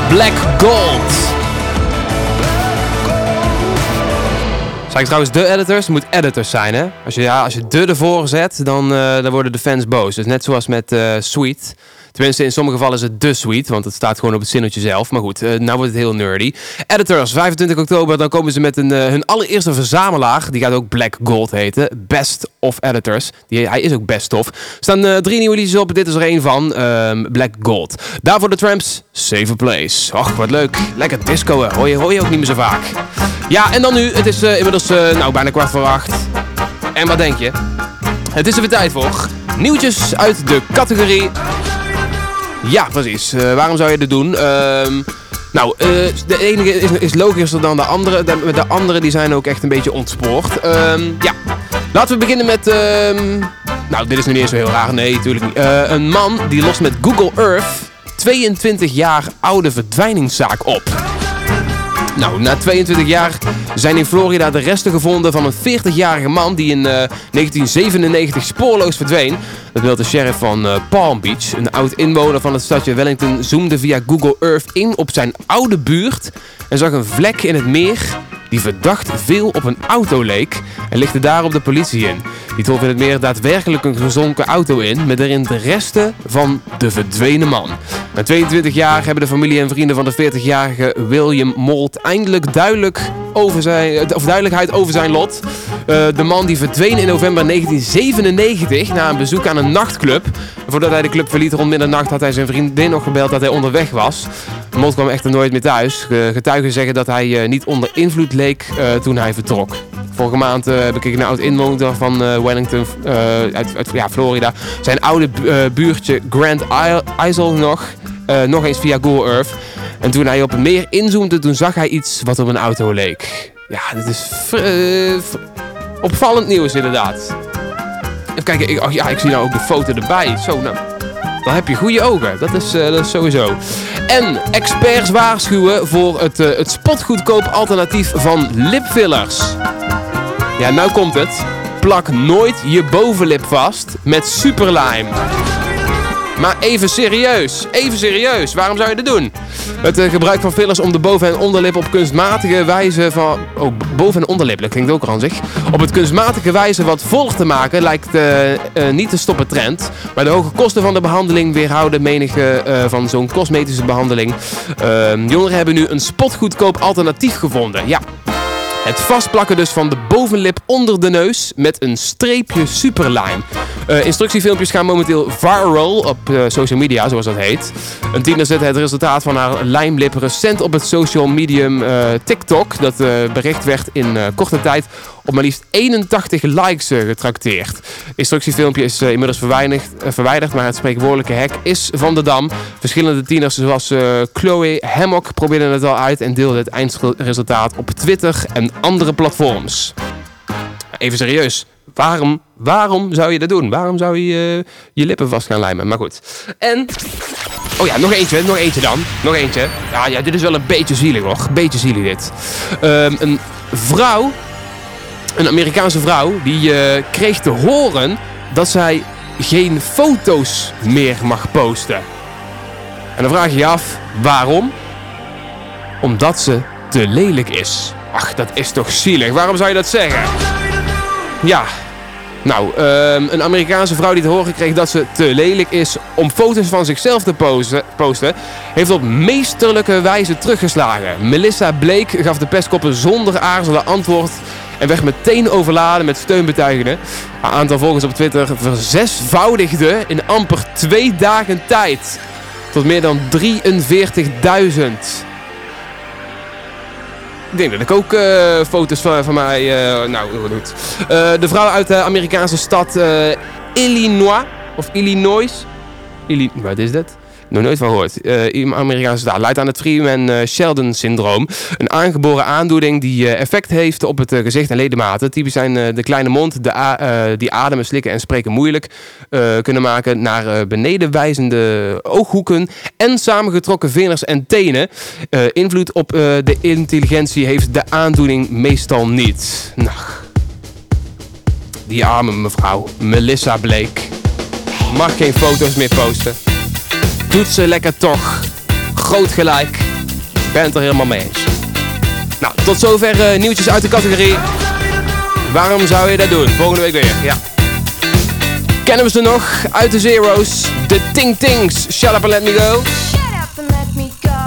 Black Gold. Zeg ik trouwens de editors? Het moet editors zijn, hè? Als je, ja, als je de ervoor zet, dan, eh, dan worden de fans boos. Dus net zoals met eh Sweet. Tenminste, in sommige gevallen is het de Sweet, want het staat gewoon op het zinnetje zelf. Maar goed, eh, nou wordt het heel nerdy. Editors, 25 oktober, dan komen ze met een, eh, hun allereerste verzamelaar. Die gaat ook Black Gold heten. Best of Editors. Die, hij is ook best of. Er staan eh, drie nieuwe liedjes op. Dit is er één van. ehm, Black Gold. Daarvoor de Tramps, Save Place. Och, wat leuk. Lekker disco, hoor je, hoor je ook niet meer zo vaak. Ja, en dan nu. Het is inmiddels nou, bijna kwart voor acht. En wat denk je? Het is er weer tijd voor. Nieuwtjes uit de categorie ja, precies. Eh, waarom zou je dit doen? Ehm, nou, eh, de enige is, is logischer dan de andere. De, de andere die zijn ook echt een beetje ontspoord. Ehm, ja, laten we beginnen met... ehm, nou, dit is nu niet eens heel raar. Nee, natuurlijk niet. Eh, een man die lost met Google Earth 22 jaar oude verdwijningszaak op. Nou, na 22 jaar zijn in Florida de resten gevonden van een 40-jarige man die in eh, 1997 spoorloos verdween. Dat wil de sheriff van eh, Palm Beach. Een oud inwoner van het stadje Wellington zoomde via Google Earth in op zijn oude buurt en zag een vlek in het meer die verdacht veel op een auto leek en lichtte daarop de politie in. Die trof in het meer daadwerkelijk een gezonken auto in met erin de resten van de verdwenen man. Na 22 jaar hebben de familie en vrienden van de 40-jarige William Molt eindelijk duidelijk over zijn, of duidelijkheid over zijn lot. Eh, de man die verdween in november 1997 na een bezoek aan een nachtclub. Voordat hij de club verliet rond middernacht had hij zijn vriendin nog gebeld dat hij onderweg was. Molt kwam echter nooit meer thuis. Ge- Getuigen zeggen dat hij eh, niet onder invloed leek eh, toen hij vertrok. Vorige maand eh, heb ik een oud inwoner van Wellington, uit, uit ja, Florida, zijn oude bu- buurtje Grand Isle- nog, nog eens via Google Earth. En toen hij op meer inzoomde, toen zag hij iets wat op een auto leek. Ja, dit is opvallend nieuws inderdaad. Even kijken, ik, oh ja, ik zie nou ook de foto erbij. Zo, nou, dan heb je goede ogen. Dat is, eh, dat is sowieso. En experts waarschuwen voor het, eh, het spotgoedkoop alternatief van lipfillers. Ja, nou komt het. Plak nooit je bovenlip vast met superlime. Maar even serieus, even serieus, waarom zou je dit doen? Het eh, gebruik van fillers om de boven- en onderlip op kunstmatige wijze van... Oh, boven- en onderlip, dat klinkt ook ranzig. Op het kunstmatige wijze wat voller te maken lijkt eh, eh, niet te stoppen trend. Maar de hoge kosten van de behandeling weerhouden menige van zo'n cosmetische behandeling. Ehm, jongeren hebben nu een spotgoedkoop alternatief gevonden. Ja, het vastplakken dus van de bovenlip onder de neus met een streepje superlime. Eh, instructiefilmpjes gaan momenteel viral op eh, social media, zoals dat heet. Een tiener zette het resultaat van haar lijmlip recent op het social medium eh, TikTok. Dat bericht werd in korte tijd op maar liefst 81 likes eh, getrakteerd. Instructiefilmpje is eh, inmiddels verwijderd, eh, verwijderd, maar het spreekwoordelijke hek is van de dam. Verschillende tieners zoals Chloe Hammock probeerden het al uit en deelden het eindresultaat op Twitter en andere platforms. Even serieus. Waarom, waarom zou je dat doen? Waarom zou je je lippen vast gaan lijmen? Maar goed. En... Oh ja, nog eentje, nog eentje dan. Nog eentje. Ja, ja dit is wel een beetje zielig hoor. Beetje zielig dit. Ehm, een vrouw, een Amerikaanse vrouw, die eh, kreeg te horen dat zij geen foto's meer mag posten. En dan vraag je je af, waarom? Omdat ze te lelijk is. Ach, dat is toch zielig. Waarom zou je dat zeggen? Ja. Nou, ehm, een Amerikaanse vrouw die te horen kreeg dat ze te lelijk is om foto's van zichzelf te posten, posten heeft op meesterlijke wijze teruggeslagen. Melissa Blake gaf de pestkoppen zonder aarzelen antwoord en werd meteen overladen met steunbetuigingen. Haar aantal volgers op Twitter verzesvoudigde in amper twee dagen tijd. Tot meer dan 43.000. Ik denk dat ik ook eh, foto's van, van mij. eh, nou, goed. Eh, de vrouw uit de Amerikaanse stad Illinois. Of Illinois. Illi wat is dat? Nog nooit van gehoord. Eh, in Amerikaanse staat leidt aan het Freeman-Sheldon-syndroom. Een aangeboren aandoening die eh, effect heeft op het eh, gezicht en ledematen. Typisch zijn eh, de kleine mond, de eh, die ademen, slikken en spreken moeilijk eh, kunnen maken. Naar eh, beneden wijzende ooghoeken en samengetrokken vingers en tenen. Eh, invloed op eh, de intelligentie heeft de aandoening meestal niet. Nou, die arme mevrouw, Melissa Blake. Mag geen foto's meer posten. Doet ze lekker toch. Groot gelijk. Ben het er helemaal mee eens. Nou, tot zover eh, nieuwtjes uit de categorie. Waarom zou je dat doen? Volgende week weer, ja. Kennen we ze nog? Uit de Zero's. De Ting Tings. Shut up and let me go. Shut up and let me go.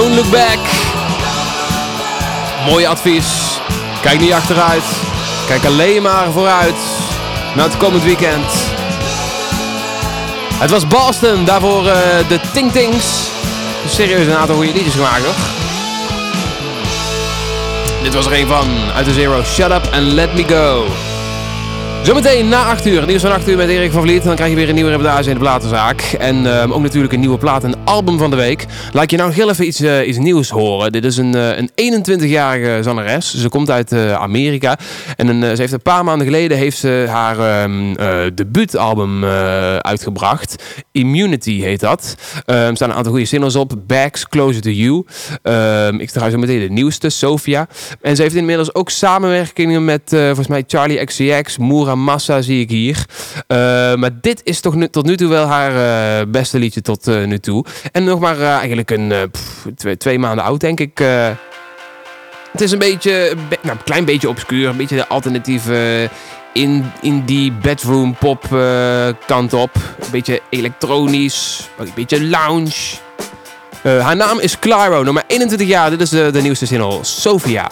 Don't look back. Mooi advies. Kijk niet achteruit. Kijk alleen maar vooruit. Naar het komend weekend. Het was Boston. Daarvoor eh, de Ting Tings. Serieus een aantal goede liedjes gemaakt hoor. Dit was er een van. Uit de Zero. Shut up and let me go. Zometeen na 8 uur, nieuws van 8 uur met Erik van Vliet. Dan krijg je weer een nieuwe reportage in de platenzaak. En ehm, ook natuurlijk een nieuwe plaat, een album van de week. Laat je nou heel even iets, eh, iets nieuws horen. Dit is een, eh, een 21-jarige zangeres. Ze komt uit eh, Amerika. En een, ze heeft een paar maanden geleden heeft ze haar eh, debuutalbum uitgebracht. Immunity heet dat. Ehm, er staan een aantal goede singles op. Bags, Closer to You. Ik draai zo meteen de nieuwste, Sophia. En ze heeft inmiddels ook samenwerkingen met volgens mij Charlie XCX, Moera Massa zie ik hier. Eh, maar dit is toch nu, tot nu toe wel haar eh, beste liedje tot eh, nu toe. En nog maar eigenlijk een twee, maanden oud denk ik. het is een beetje, nou, een klein beetje obscuur, een beetje de alternatieve in, in die bedroom pop kant op. Een beetje elektronisch, een beetje lounge. Haar naam is Claro, maar 21 jaar. Dit is de, de nieuwste single, Sophia.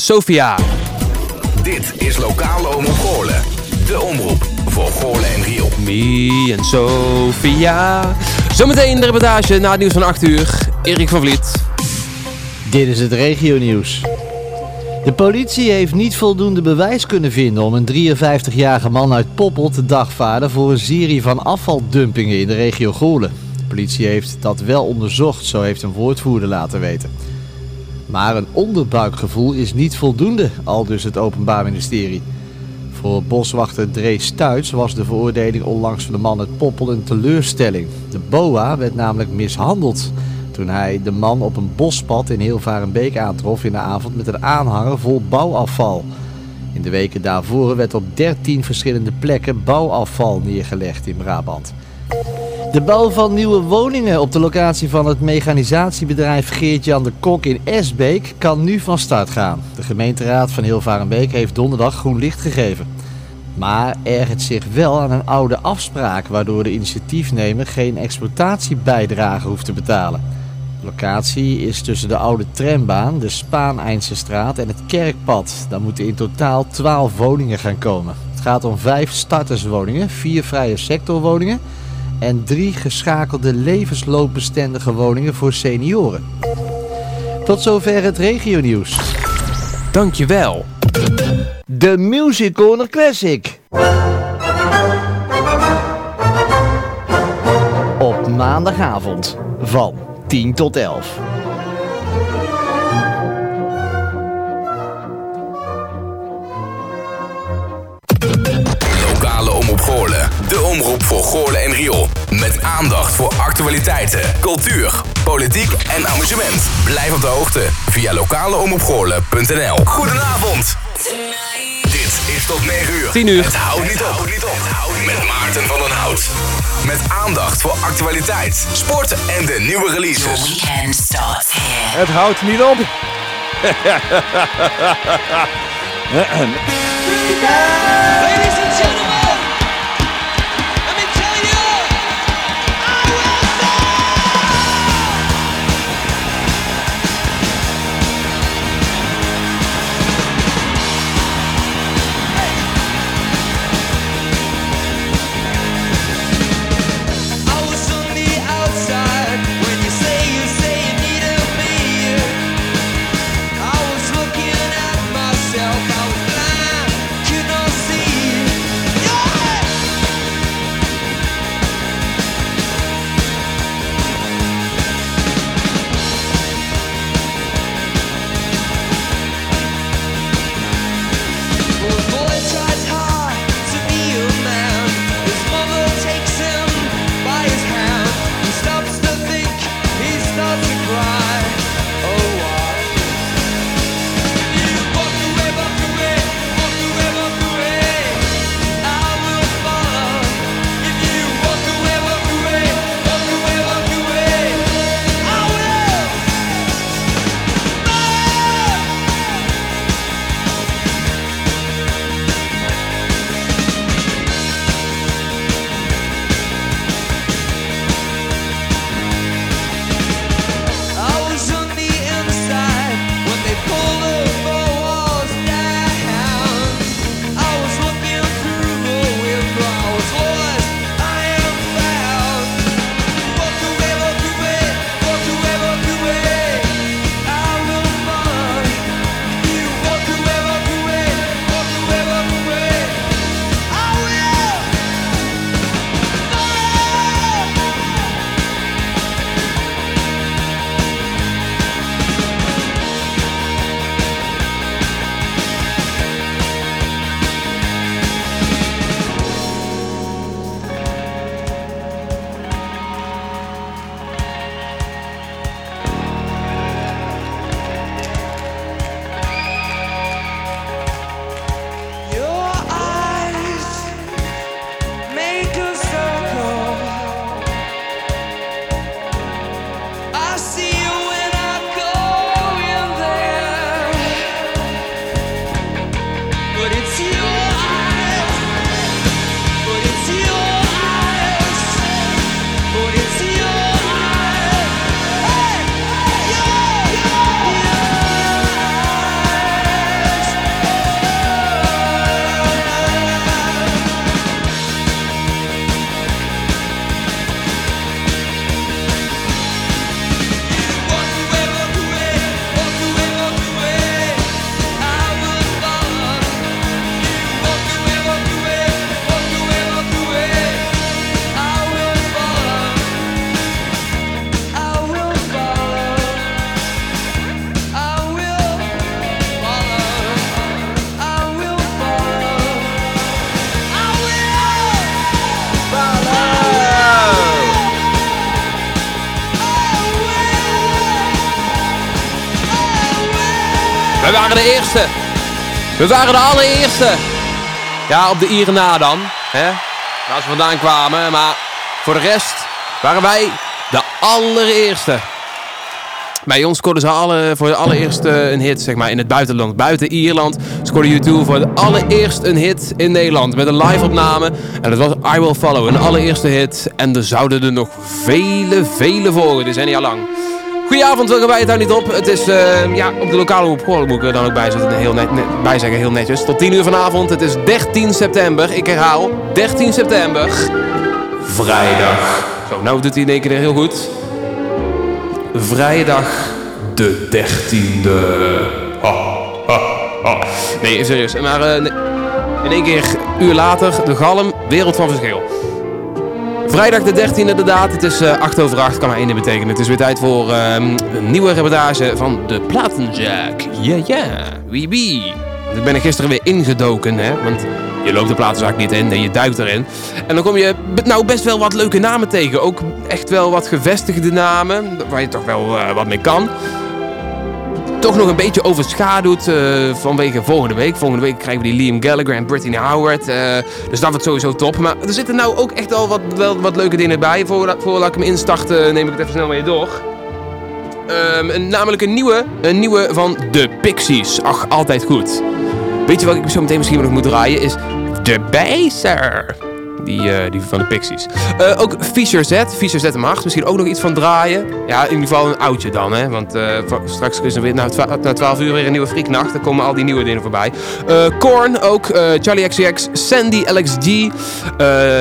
Sophia. Dit is Lokale Omroep Goorlen. De omroep voor Goorlen en Riel. Me en Sophia. Zometeen de reportage na het nieuws van 8 uur. Erik van Vliet. Dit is het regionieuws. De politie heeft niet voldoende bewijs kunnen vinden om een 53-jarige man uit Poppel te dagvaarden voor een serie van afvaldumpingen in de regio Goorlen. De politie heeft dat wel onderzocht, zo heeft een woordvoerder laten weten. Maar een onderbuikgevoel is niet voldoende, al dus het Openbaar Ministerie. Voor boswachter Drees Stuits was de veroordeling onlangs van de man uit Poppel een teleurstelling. De boa werd namelijk mishandeld toen hij de man op een bospad in Hilvarenbeek aantrof in de avond met een aanhanger vol bouwafval. In de weken daarvoor werd op 13 verschillende plekken bouwafval neergelegd in Brabant. De bouw van nieuwe woningen op de locatie van het mechanisatiebedrijf Geert-Jan de Kok in Esbeek kan nu van start gaan. De gemeenteraad van Hilvarenbeek heeft donderdag groen licht gegeven. Maar ergert zich wel aan een oude afspraak waardoor de initiatiefnemer geen exploitatiebijdrage hoeft te betalen. De locatie is tussen de oude trambaan, de Spaan-Eindse straat en het Kerkpad. Daar moeten in totaal 12 woningen gaan komen. Het gaat om vijf starterswoningen, vier vrije sectorwoningen en drie geschakelde levensloopbestendige woningen voor senioren. Tot zover het regionieuws. Dankjewel. De Music Corner Classic. Op maandagavond van 10 tot 11. De omroep voor Goorlen en Riool. Met aandacht voor actualiteiten, cultuur, politiek en amusement. Blijf op de hoogte via lokaleomroepgoorlen.nl Goedenavond. Dit is tot 9 uur. 10 uur. Het houdt niet op. Met Maarten van den Hout. Met aandacht voor actualiteit, sport en de nieuwe releases. Weekend starts here. Het houdt niet op. (laughs) Ladies and gentlemen, We waren de allereerste. Ja, op de Ieren na dan. Hè? Waar ze vandaan kwamen. Maar voor de rest waren wij de allereerste. Bij ons scoorden ze alle, voor de allereerste een hit zeg maar, in het buitenland. Buiten Ierland scoorde U2 voor het allereerst een hit in Nederland. Met een live opname. En dat was I Will Follow, een allereerste hit. En er zouden er nog vele, vele volgen. Al lang. Goedenavond, welkom bij het houdt niet op. Het is eh, ja, op de lokale Goorlen moet ik er dan ook bij, zitten, heel net, zeggen, heel netjes. Tot 10 uur vanavond, het is 13 september. Ik herhaal, 13 september. Vrijdag. Zo, nou doet hij in één keer heel goed. Vrijdag de 13e. Ha, ha, ha. Nee, serieus. Maar eh, in één keer, uur later, de galm, wereld van verschil. Vrijdag de 13e inderdaad. Het is eh 8 over 8, kan maar één betekenen. Het is weer tijd voor ehm, een nieuwe reportage van de Platenzaak. Ja, ja, wie wie. Want Ik ben er gisteren weer ingedoken, hè. Want je loopt de platenzaak niet in en je duikt erin. En dan kom je nou best wel wat leuke namen tegen. Ook echt wel wat gevestigde namen, waar je toch wel eh, wat mee kan toch nog een beetje overschaduwd eh, vanwege volgende week. Volgende week krijgen we die Liam Gallagher en Brittany Howard. eh, dus dat wordt sowieso top. Maar er zitten nou ook echt al wat, wel wat leuke dingen bij. Voordat, voordat ik hem instart, neem ik het even snel mee door. Ehm, namelijk een nieuwe, een nieuwe van de Pixies. Ach, altijd goed. Weet je wat ik zo meteen misschien nog moet draaien? Is de Bijzer. Die, eh, die van de Pixies. Eh, ook Fischer Z, Fischer Z8. Misschien ook nog iets van draaien. Ja, in ieder geval een oudje dan, hè. Want eh, straks is er weer na, twa- na 12 uur weer een nieuwe Freaknacht. Dan komen al die nieuwe dingen voorbij. Korn ook, Charlie XCX, Sandy LXG.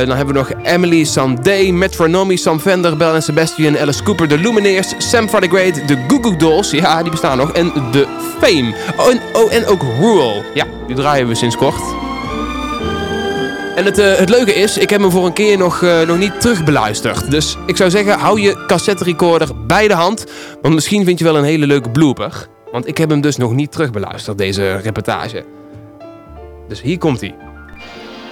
Dan hebben we nog Emily Sandé, Metronomy, Sam Vender, Bell en Sebastian, Alice Cooper, de Lumineers, Sam for the Great, de Goo Dolls. Ja, die bestaan nog. En de Fame. Oh, en, oh, en ook Rural. Ja, die draaien we sinds kort. En het, eh, het leuke is, ik heb hem voor een keer nog, eh, nog niet terugbeluisterd. Dus ik zou zeggen, hou je cassette recorder bij de hand. Want misschien vind je wel een hele leuke blooper. Want ik heb hem dus nog niet terugbeluisterd, deze reportage. Dus hier komt hij.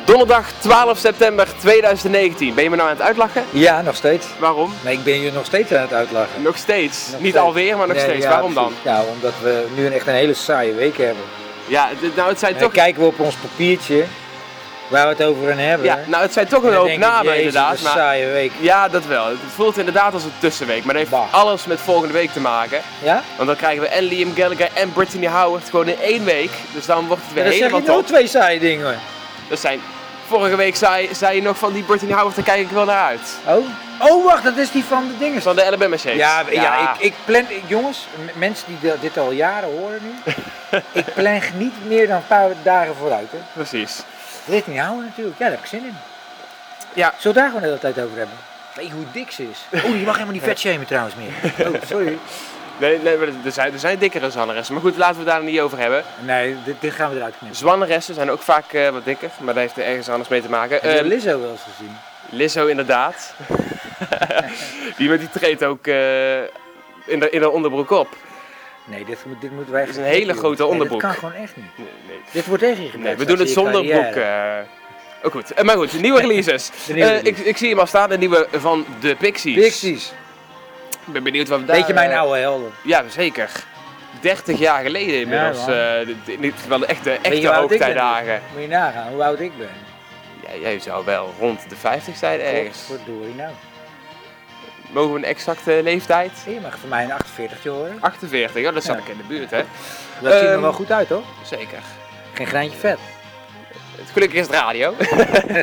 Donderdag 12 september 2019. Ben je me nou aan het uitlachen? Ja, nog steeds. Waarom? Nee, ik ben je nog steeds aan het uitlachen. Nog steeds. Nog niet steeds. alweer, maar nog Nee, steeds. ja, Waarom dan? precies. Ja, omdat we nu een, echt een hele saaie week hebben. Ja, nou het zijn En toch... dan kijken we op ons papiertje waar we het over gaan hebben. Ja, nou het zijn toch een hoop ik, namen jezus, inderdaad. een Maar... saaie week. Ja, dat wel. Het voelt inderdaad als een tussenweek. Maar dat heeft alles met volgende week te maken. Ja? Want dan krijgen we en Liam Gallagher en Brittany Howard gewoon in één week. Dus dan wordt het weer Maar dan zeg helemaal je nou top. twee saaie dingen. hoor. Dat zijn... Vorige week zei, zei je nog van die Brittany Howard, daar kijk ik wel naar uit. Oh? Oh, wacht, dat is die van de dingen. Van de Alabama Shakes. Ja, ja. ik, ik plan, jongens, mensen die dit al jaren horen nu, (laughs) ik plan niet meer dan een paar dagen vooruit. Hè. Precies. Britney houden natuurlijk, ja, daar heb ik zin in. Ja. Zullen we daar gewoon de hele tijd over hebben? Weet je hoe dik ze is? Oh, je mag helemaal niet (laughs) vet shamen trouwens meer. Oh, sorry. (laughs) Nee, nee er zijn, er zijn dikkere zanneressen. Maar goed, laten we het daar niet over hebben. Nee, dit, dit gaan we eruit knippen. Zwanneressen zijn ook vaak eh, wat dikker, maar dat heeft er ergens anders mee te maken. Heb je Eh, Lizzo wel eens gezien? Lizzo inderdaad. (laughs) die met die treedt ook eh, in, de, in de onderbroek op. Nee, dit, moet- dit moeten wij Dat is een hele grote onderbroek. dat kan gewoon echt niet. Nee, nee. Dit wordt tegen je Nee, we doen het je zonder broek. eh. Goed. Eh, maar goed, nieuwe (laughs) releases. De nieuwe Eh, ik, ik zie hem al staan, de nieuwe van de Pixies. Pixies. Ik ben benieuwd wat we daar... Beetje mijn oude helden. Ja, zeker. 30 jaar geleden inmiddels. dit- ieder geval de echte, je hoogtijdagen. Moet je nagaan hoe oud ik ben. Ja, jij zou wel rond de 50 zijn ergens. Verdorie nou. Mogen we een exacte leeftijd? Je mag voor mij een 48 horen. 48, ja, dat zat Ja. ik in de buurt, hè? Dat ziet er Ehm, wel goed uit, hoor. Zeker. Geen graantje vet. Het gelukkig is het radio.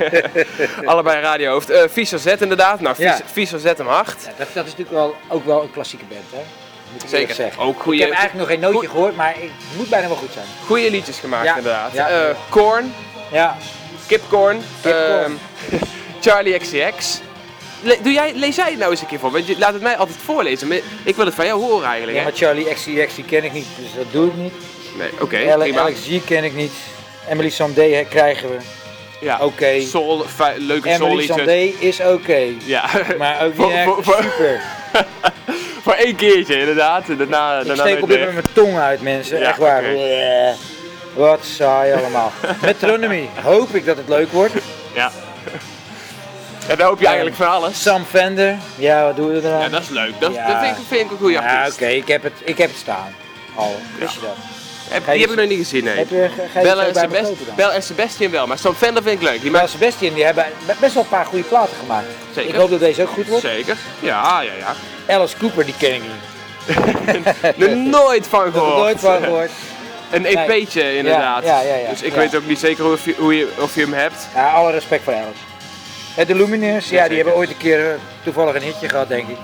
(laughs) Allebei radiohoofd. Eh Fischer Z inderdaad. Nou, Ja. Fischer, zet hem hard. Ja, dat, dat is natuurlijk wel, ook wel een klassieke band, hè? Moet ik Zeker. Ook goeie- Ik heb eigenlijk nog geen nootje gehoord, maar het moet bijna wel goed zijn. Goeie liedjes gemaakt Ja, inderdaad. ja. Eh, Korn. Ja. Kipcorn. Kipcorn. ehm, (laughs) Charlie XCX. Le- doe jij, lees jij het nou eens een keer voor? Want je laat het mij altijd voorlezen. Maar ik wil het van jou horen eigenlijk. Ja, hè? maar Charlie XCX ken ik niet, dus dat doe ik niet. Nee, oké. Prima. Alex G ken ik niet. Emily Sandé krijgen we. Ja, Oké. Soul, fi- leuke soul Emily. Sandé is oké. Ja. (laughs) Maar ook (laughs) niet echt super. (laughs) Voor één keertje inderdaad. Daarna, Ik daarna steek op dit moment mijn tong uit, mensen. Ja, Echt waar. Wat saai allemaal. Metronomy. Hoop ik dat het leuk wordt. Ja. En dan hoop je eigenlijk van alles. Sam Fender. Ja, wat doen we eraan? Ja, dat is leuk. Dat, Ja. dat vind, ik, vind ik een goede Ja, artiest. oké. Ik, heb het, ik heb het staan. Al. Wist je dat? Heb, die heb ik nog niet gezien, nee. Heb je, ga je Bel en, Sebast-? Bel Sebastian wel, maar Sam Fender vind ik leuk. Die Bel. Sebastian, die hebben best wel een paar goede platen gemaakt. Zeker. Ik hoop dat deze ook goed wordt. Zeker. Ja, ja, ja. Alice Cooper, die ken ik niet. (laughs) Nooit van gehoord. nooit van gehoord. Een. EP'tje inderdaad. Ja, ja, ja, Dus ik ja. weet ook niet zeker hoe je, hoe je, of je hem hebt. Ja, alle respect voor Alice. Eh, De Lumineers, ja, die hebben ooit een keer eh, toevallig een hitje gehad, denk ik.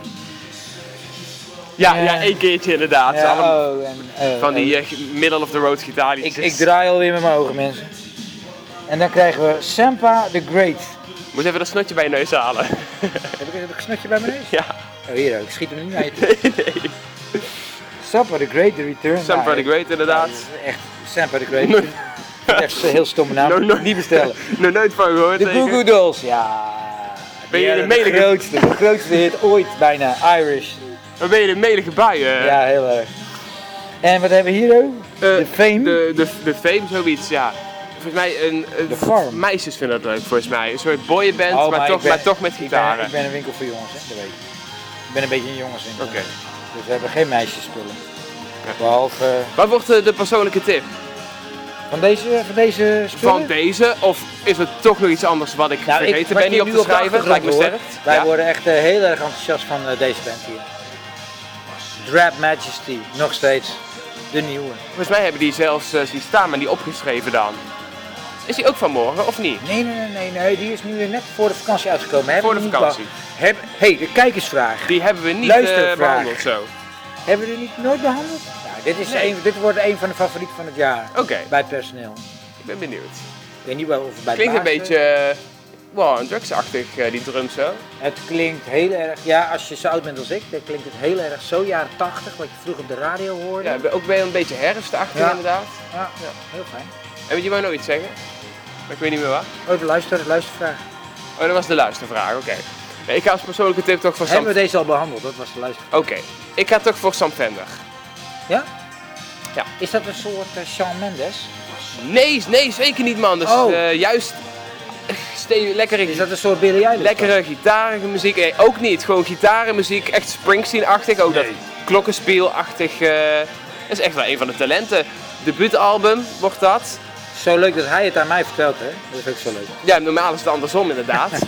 Ja, ja één keertje inderdaad. Ja, oh, en, eh, van die eh, eh, middle of the road ik, gitaarliedjes. ik draai alweer met mijn ogen, mensen. En dan krijgen we Sampa the Great. Moet even dat snotje bij je neus halen. Heb ik, heb ik een snotje bij mijn neus? ja. Oh, hier ook. Ik schiet hem nu niet naar je toe. Nee, nee. Sampa the Great, The Return. Sampa Nou, the Great inderdaad. ja, Echt, Sampa the Great. Echt een heel stomme naam. No, no. Niet bestellen. Nog nooit van gehoord. De? Goo Goo Dolls, ja. Ben je Ja, de de melige- grootste, de grootste hit ooit bijna, Irish. Dan ben je de melige buien. Ja, heel erg. En wat hebben we hier ook? de Fame. Eh, De, de, de Fame, zoiets, ja. Volgens mij een, De meisjes vinden dat leuk, volgens mij. Een soort boyband, Oh, maar, toch, ben- maar toch met ik ben-. Ik ben, een winkel voor jongens, hè, dat weet je. Ik ben een beetje een jongenswinkel. Oké. Dus we hebben geen meisjesspullen. Behalve eh, Wat wordt de, de persoonlijke tip? Van deze, van deze spullen. Van deze? Of is het toch nog iets anders wat ik Nou, ik- vergeten wat ben niet op te schrijven? Lijkt me sterk. Wij Ja. worden echt eh, heel erg enthousiast van eh, deze band hier. Drab Majesty, nog steeds de nieuwe. Volgens mij hebben die zelfs uh, zien staan, maar die opgeschreven dan. Is die ook van morgen of niet? Nee, nee, nee, nee, die is nu net voor de vakantie uitgekomen. Hebben Voor de vakantie. Heb, hey, de kijkersvraag. Die hebben we niet eh, behandeld zo. Hebben we die niet nooit behandeld? Ja, dit, is Nee. een, dit wordt een van de favorieten van het jaar. Oké. Bij het personeel. Ik ben benieuwd. Ik weet niet wel of het bij Klinkt een baas, beetje, eh, wow, een drugsachtig, eh, die drum zo. Het klinkt heel erg, ja, als je zo oud bent als ik, dan klinkt het heel erg zo jaren 80, wat je vroeger op de radio hoorde. Ja, ook weer een beetje herfstachtig Ja. inderdaad. Ja, heel fijn. En je wou nog iets zeggen? Maar ik weet niet meer wat. Oh, de luister, luistervraag. Oh, dat was de luistervraag, oké. Nee, ik ga als persoonlijke tip toch voor Sam... Hebben we deze al behandeld? Dat was de luistervraag. Oké, ik ga toch voor Sam Fender. Ja? Ja. Is dat een soort eh, Shawn Mendes? Nee, nee, zeker niet man. Dus Oh. eh, juist ste- lekkere, Is dat een soort Billy Eilish? lekkere gitarige muziek. Nee, ook niet. Gewoon gitarenmuziek, echt Springsteen-achtig. Ook dat klokkenspielachtig. eh is echt wel een van de talenten. Debuutalbum wordt dat. Zo leuk dat hij het aan mij vertelt, hè? Dat vind ik zo leuk. Ja, normaal is het andersom inderdaad. (laughs)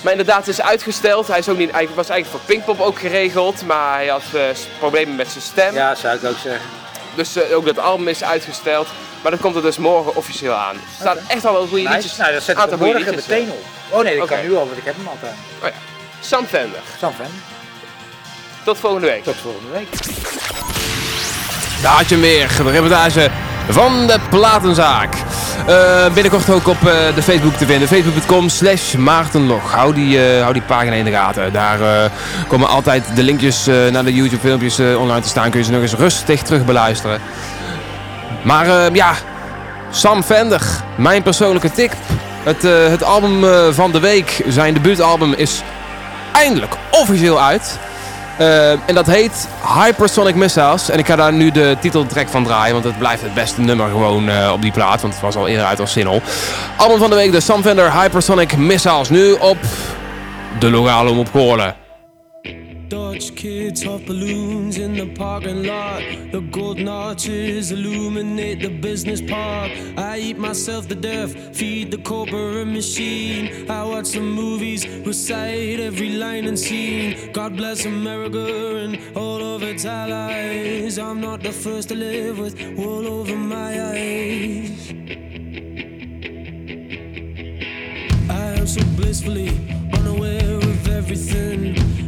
maar inderdaad, het is uitgesteld. Hij is ook niet, hij was eigenlijk voor Pinkpop ook geregeld, maar hij had eh, problemen met zijn stem. Ja, zou ik ook zeggen. Dus eh, ook dat album is uitgesteld. Maar dat komt er dus morgen officieel aan. Er staan echt al wel goede Nice. liedjes. Nou, dat zet ik er morgen liedjes, meteen eh. op. Oh nee, dat kan nu al, want ik heb hem altijd. Oh ja. Sam Fender. Sam Fan. Tot volgende week. Tot volgende week. Daar had je hem weer, de reportage van de Platenzaak. Eh, binnenkort ook op eh, de Facebook te vinden. Facebook.com slash Maartenlog. Hou die, eh, hou die pagina in de gaten. Daar komen altijd de linkjes naar de YouTube filmpjes online te staan. Kun je ze nog eens rustig terug beluisteren. Maar ja, Sam Fender, mijn persoonlijke tip. Het, het album van de week, zijn debuutalbum, is eindelijk officieel uit. Eh, en dat heet Hypersonic Missiles. En ik ga daar nu de titeltrack van draaien, want het blijft het beste nummer gewoon eh, op die plaat. Want het was al eerder uit als single. Album van de week, de Sam Hypersonic Missiles. Nu op de lokale omroep. Kids off balloons in the parking lot. The golden arches illuminate the business park. I eat myself to death, feed the corporate machine. I watch some movies, recite every line and scene. God bless America and all of its allies. I'm not the first to live with wool over my eyes. I am so blissfully unaware of everything.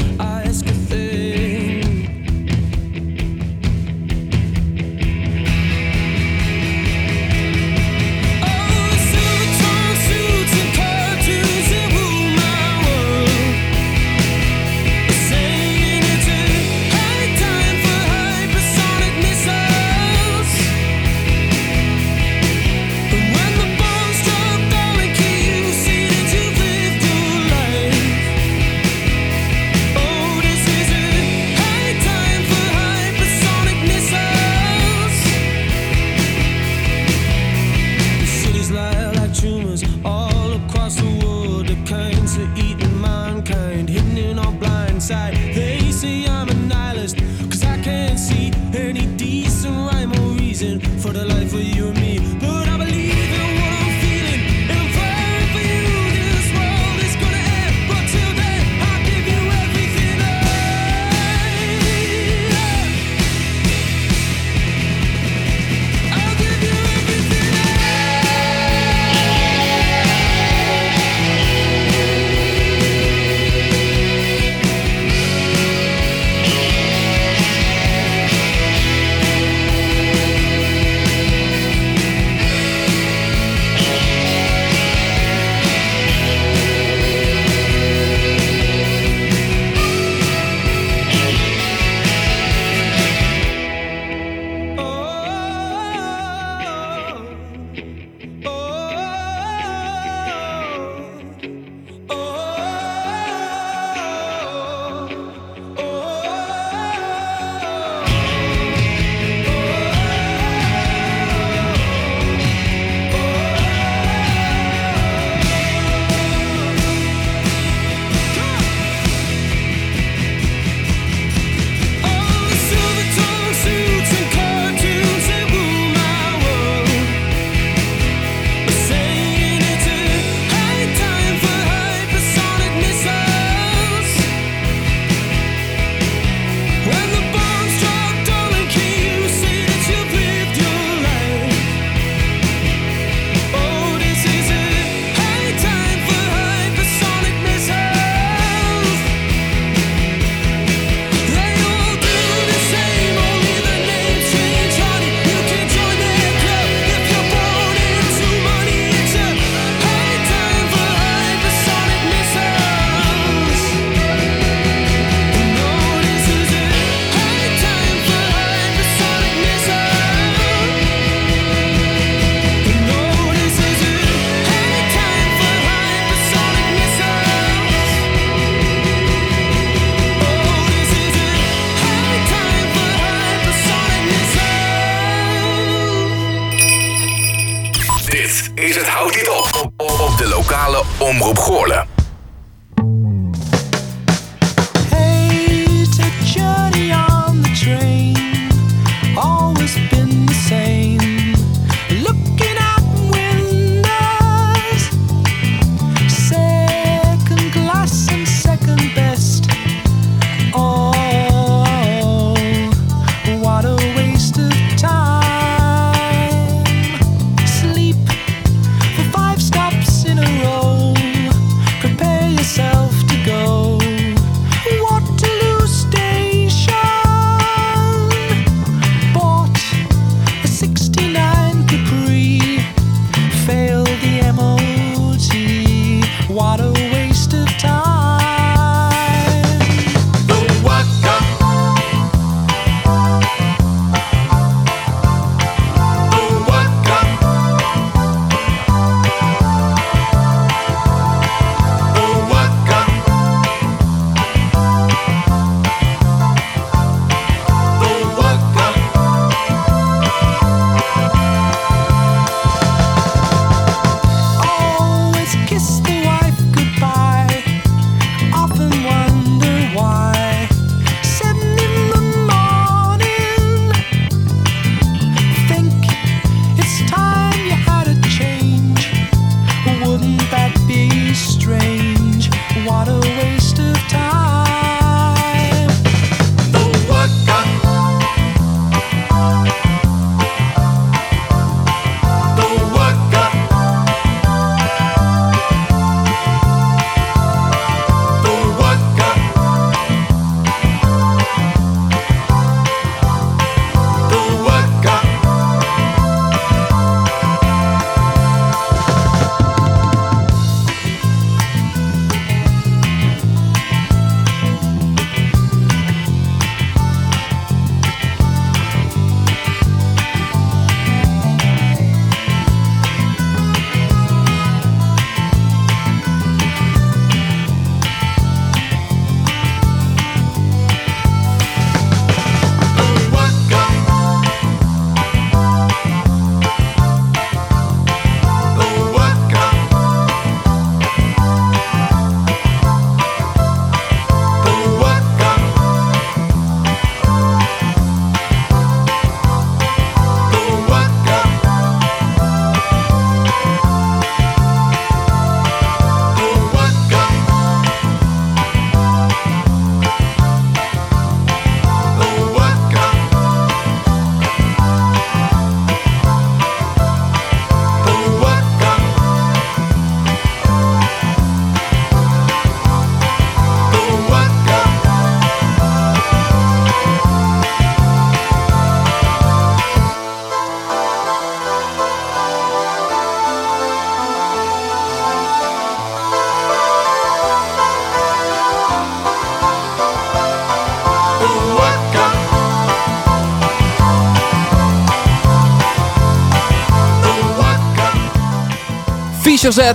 Fischer Z,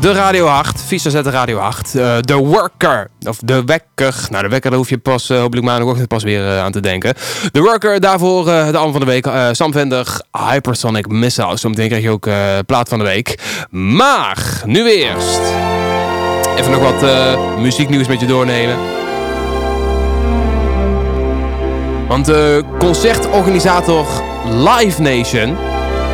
de Radio 8. Fischer Z, de Radio 8. Eh, De Worker, of De Wekker. Nou, de Wekker, daar hoef je pas, eh, hopelijk maandagochtend pas weer eh, aan te denken. De Worker, daarvoor de album van de week. Sam Vender, Hypersonic Missile. Zometeen krijg je ook plaat van de week. Maar, nu eerst. Even nog wat muzieknieuws met je doornemen. Want de concertorganisator Live Nation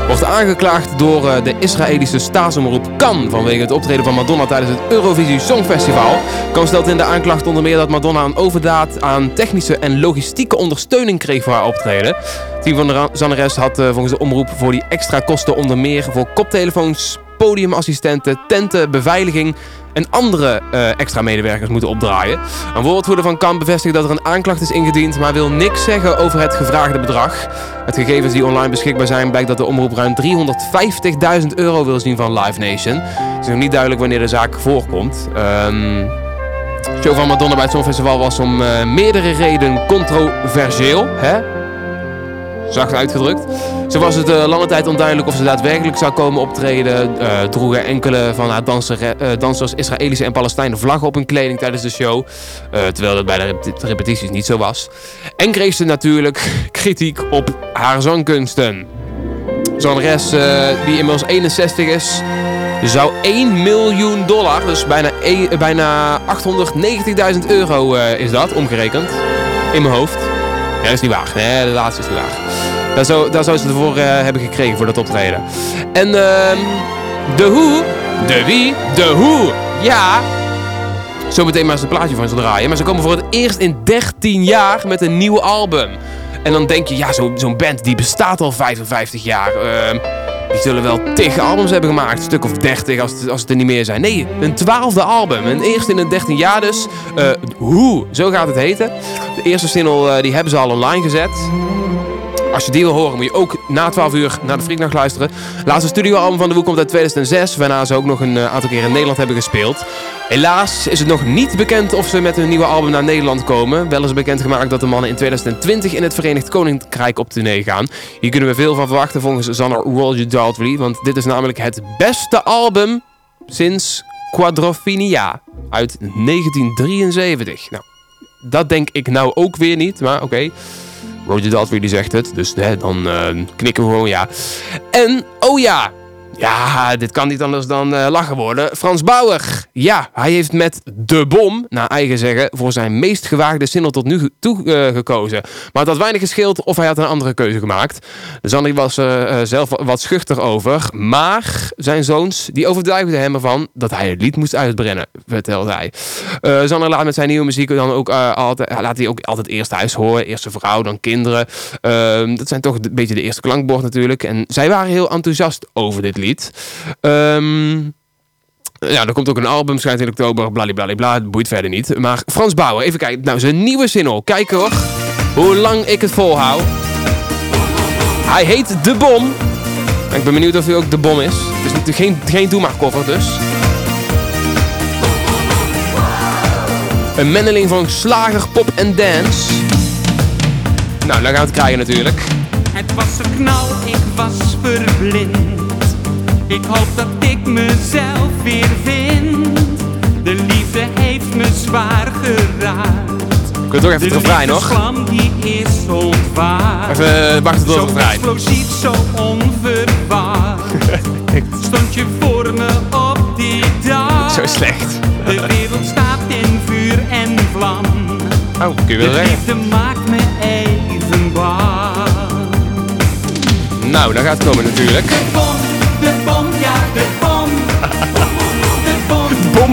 wordt aangeklaagd door eh, de Israëlische staatsomroep Kan vanwege het optreden van Madonna tijdens het Eurovisie Songfestival. Kan stelt in de aanklacht onder meer dat Madonna een overdaad aan technische en logistieke ondersteuning kreeg voor haar optreden. Team van de zangeres had eh, volgens de omroep voor die extra kosten onder meer voor koptelefoons, podiumassistenten, tenten, beveiliging en andere eh, extra medewerkers moeten opdraaien. Een woordvoerder van Kamp bevestigt dat er een aanklacht is ingediend, maar wil niks zeggen over het gevraagde bedrag. Uit gegevens die online beschikbaar zijn blijkt dat de omroep ruim 350.000 euro wil zien van Live Nation. Het is nog niet duidelijk wanneer de zaak voorkomt. De show van Madonna bij het Songfestival was om eh, meerdere redenen controversieel. Hè? Zacht uitgedrukt. Zo was het eh, lange tijd onduidelijk of ze daadwerkelijk zou komen optreden. Eh, droegen enkele van haar danser, eh, dansers Israëlische en Palestijnen vlaggen op hun kleding tijdens de show. Terwijl dat bij de rep- repetities niet zo was. En kreeg ze natuurlijk (laughs) kritiek op haar zangkunsten. Zangeres die inmiddels 61 is, zou 1 miljoen dollar, dus bijna, e- bijna 890.000 euro is dat, omgerekend. In mijn hoofd. Ja, dat is niet waar. Nee, de laatste is niet waar. Daar zou, daar ze ervoor eh, hebben gekregen voor dat optreden. En ehm de Who, de wie, de Who, ja. Zometeen maar eens een plaatje van ze draaien. Maar ze komen voor het eerst in 13 jaar met een nieuw album. En dan denk je, ja, zo- zo'n band die bestaat al 55 jaar. Ehm, die zullen wel tig albums hebben gemaakt. Een stuk of 30 als het, als er niet meer zijn. Nee, een twaalfde album. En eerst in een 13 jaar dus. Eh Hoe, zo gaat het heten. De eerste single eh, die hebben ze al online gezet. Als je die wil horen, moet je ook na 12 uur naar de Freaknacht luisteren. Laatste studioalbum van de Woe komt uit 2006, waarna ze ook nog een eh, aantal keer in Nederland hebben gespeeld. Helaas is het nog niet bekend of ze met hun nieuwe album naar Nederland komen. Wel is bekendgemaakt dat de mannen in 2020 in het Verenigd Koninkrijk op tournee gaan. Hier kunnen we veel van verwachten volgens Zanner Roger Daltrey, want dit is namelijk het beste album sinds Quadrophenia uit 1973. Nou, dat denk ik nou ook weer niet, maar oké. Roger Daltrey die zegt het, dus hè, dan eh, knikken we gewoon ja. En, oh ja, ja, dit kan niet anders dan eh, lachen worden. Frans Bauer, ja, hij heeft met De Bom, naar eigen zeggen, voor zijn meest gewaagde single tot nu toe eh, gekozen. Maar had weinig gescheeld of hij had een andere keuze gemaakt. Zanny was er eh, zelf wat schuchter over, maar zijn zoons, die overtuigden hem ervan dat hij het lied moest uitbrennen, vertelde hij. Eh Zanne laat met zijn nieuwe muziek dan ook altijd, laat hij ook altijd eerst thuis horen. Eerst zijn vrouw, dan kinderen. Ehm, dat zijn toch een beetje de eerste klankbord natuurlijk. En zij waren heel enthousiast over dit lied. Ehm, ja, er komt ook een album, schijnt in oktober, bladibladibla, het boeit verder niet. Maar Frans Bauer, even kijken. Nou, zijn nieuwe single. Kijk hoor, hoe lang ik het volhoud. Hij heet De Bom. Ik ben benieuwd of hij ook De Bom is. Is natuurlijk geen, geen dus. Een mengeling van slager, pop en dance. Nou, dan gaan we het krijgen natuurlijk. Het was een knal, ik was verblind. Ik hoop dat ik mezelf weer vind. De liefde heeft me zwaar geraakt. Ik wil toch even het refrein nog. De die is ontwaard. Even wachten tot Zo het refrein. explosief, zo onverwacht. (laughs) Stond je voor me op die dag. Zo slecht. De wereld staat in vuur en vlam. Oh, kun je wel De liefde maakt me even bang. Nou, daar gaat het komen natuurlijk.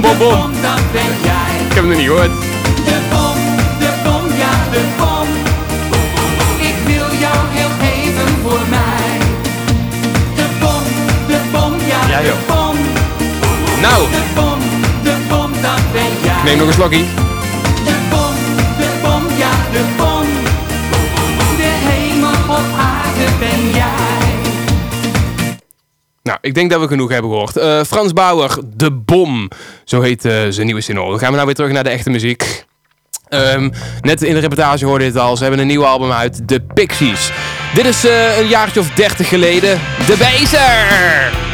Bom, Bom, dat ben jij. Ik heb hem nog niet gehoord. De bom, de bom, ja, de bom. Ik wil jou heel even voor mij. De bom, de bom, ja, Ja, de bom. Nou, De bom, de bom, dat ben jij. neem nog een slokkie. De bom, de bom, ja, de bom. De hemel op aarde ben jij. Ik denk dat we genoeg hebben gehoord. Eh, Frans Bauer, De Bom. Zo heet eh, zijn nieuwe single. Dan gaan we nou weer terug naar de echte muziek. Ehm, net in de reportage hoorde je het al. Ze hebben een nieuw album uit, The Pixies. Dit is eh, een jaartje of 30 geleden. De Bezer!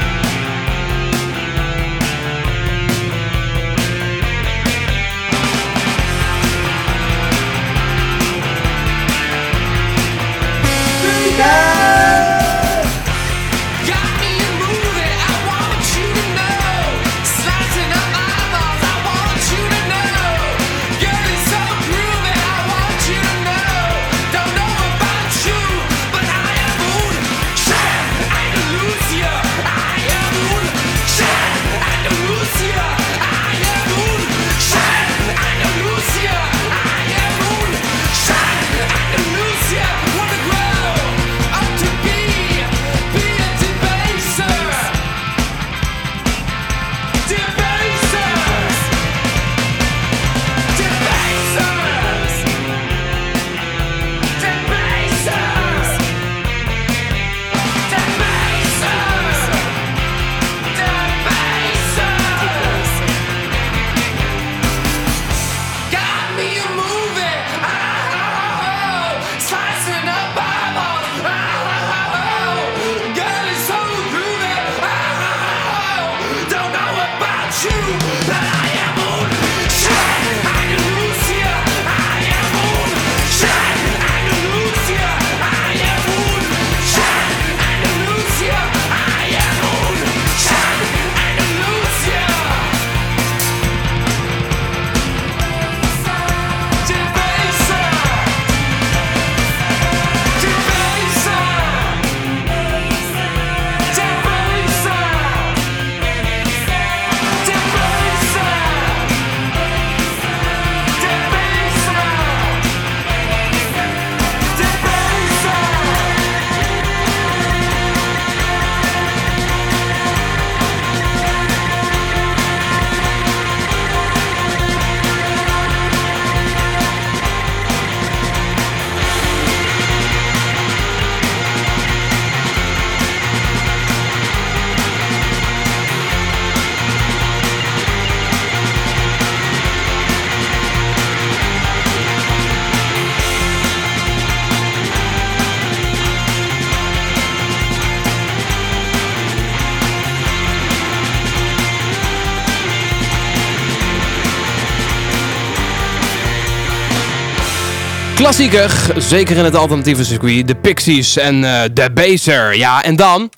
Klassieker, zeker in het alternatieve circuit. De Pixies en eh de Baser. Ja, en dan...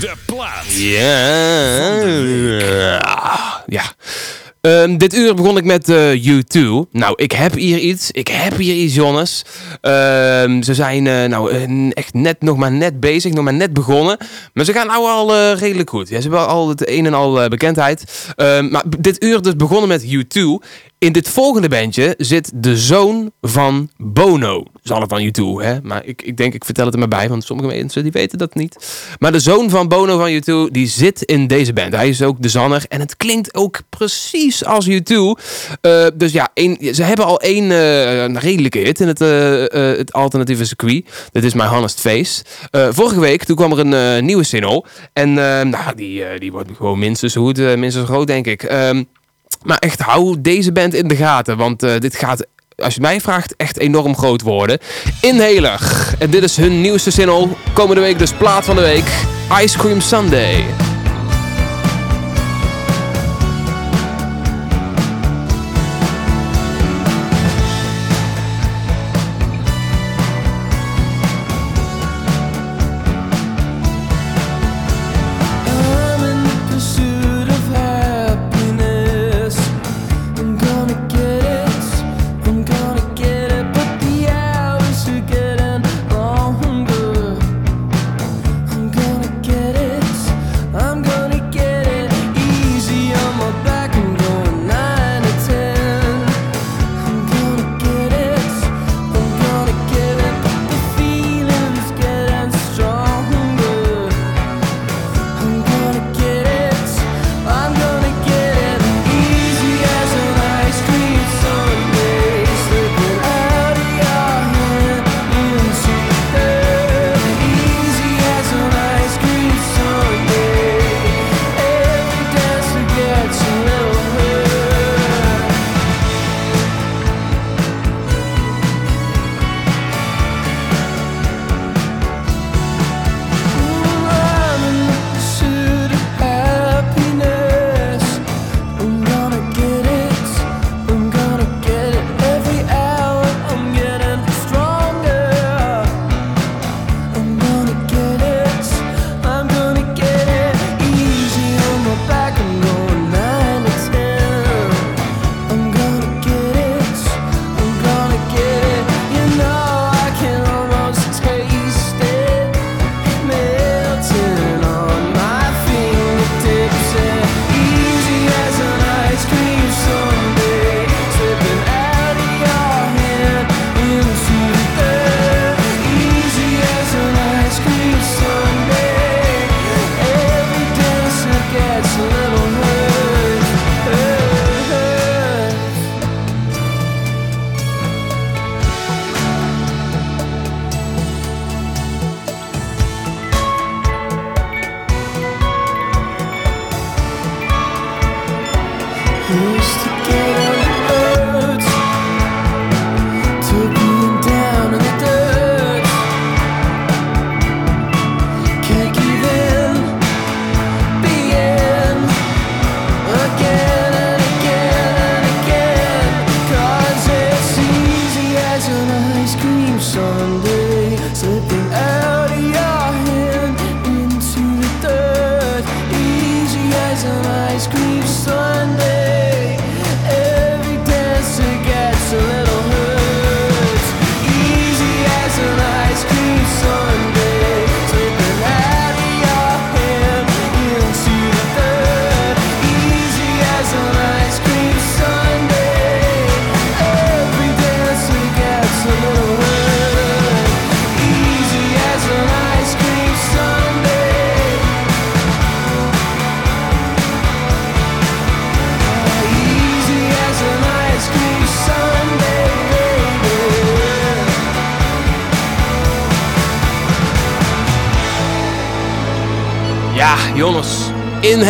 De plaat. Ja. Ja. Ehm, dit uur begon ik met eh U2. Nou, ik heb hier iets. Ik heb hier iets, jongens. Ehm, ze zijn eh, nou, echt net, nog maar net bezig, nog maar net begonnen. Maar ze gaan nou al redelijk goed. Ja, ze hebben al het een en al bekendheid. Ehm, maar dit uur dus begonnen met U2. In dit volgende bandje zit de zoon van Bono. Zal het dan U2, hè? Maar ik, ik denk, ik vertel het er maar bij, want sommige mensen die weten dat niet. Maar de zoon van Bono van U2, die zit in deze band. Hij is ook de zanger en het klinkt ook precies als U2. Eh, dus ja, ze hebben al één eh, redelijke hit in het, eh, het alternatieve circuit. Dit is My Honest Face. Vorige week, toen kwam er een nieuwe single. En nou, die, die wordt gewoon minstens goed, minstens groot, denk ik. Ehm, maar echt, hou deze band in de gaten. Want eh, dit gaat, als je mij vraagt, echt enorm groot worden. Inhaler. En dit is hun nieuwste single. Komende week dus plaat van de week. Ice Cream Sunday.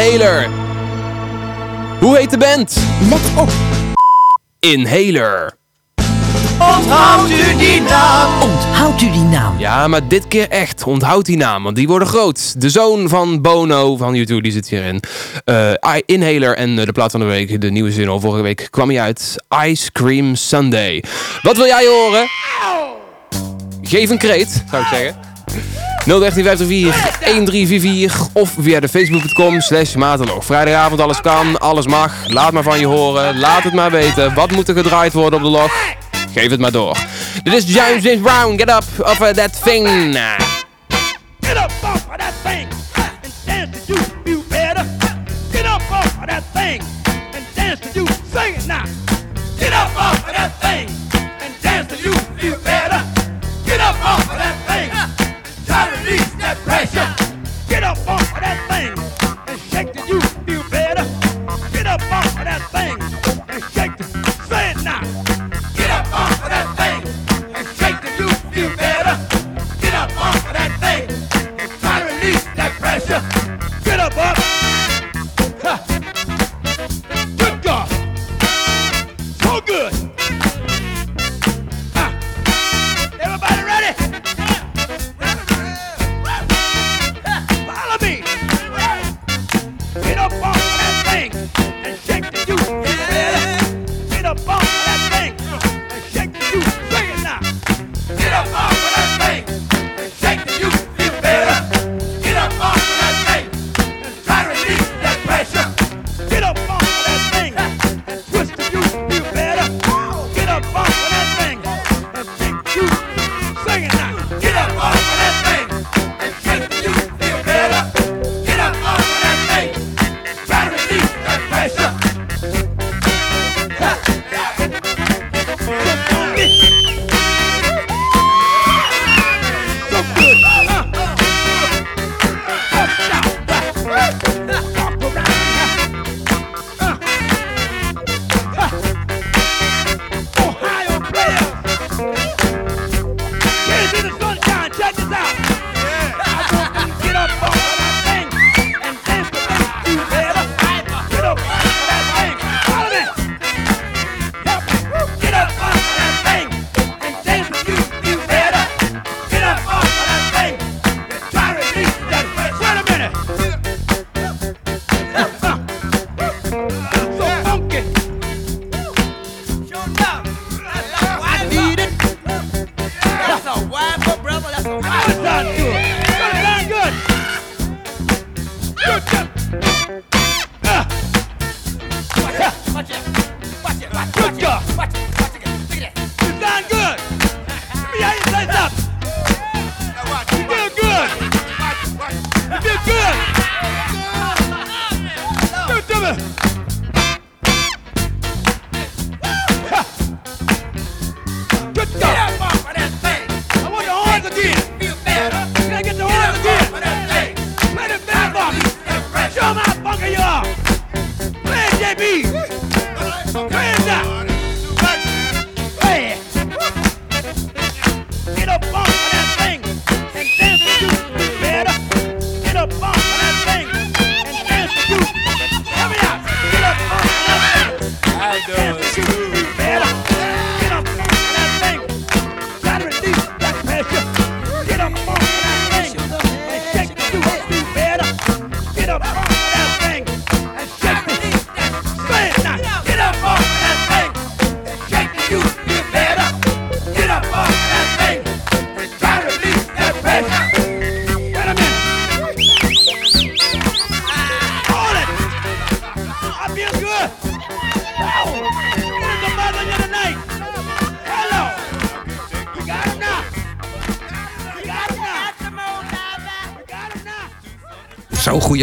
Inhaler. Hoe heet de band? Let. Inhaler. Onthoudt u die naam? Onthoudt u die naam? Ja, maar dit keer echt. Onthoud die naam, want die worden groot. De zoon van Bono van YouTube, die zit hierin. Eh, Inhaler en eh, de plaat van de week, de nieuwe zin vorige week, kwam hij uit. Ice Cream Sunday. Wat wil jij horen? Geef een kreet, zou ik zeggen. 01354 of via de facebook.com slash mateloog. Vrijdagavond alles kan, alles mag. Laat maar van je horen, laat het maar weten. Wat moet er gedraaid worden op de log? Geef het maar door. Dit is James James Brown, get up over that thing. Get up off of that thing and shake till you feel better. Get up off of that thing.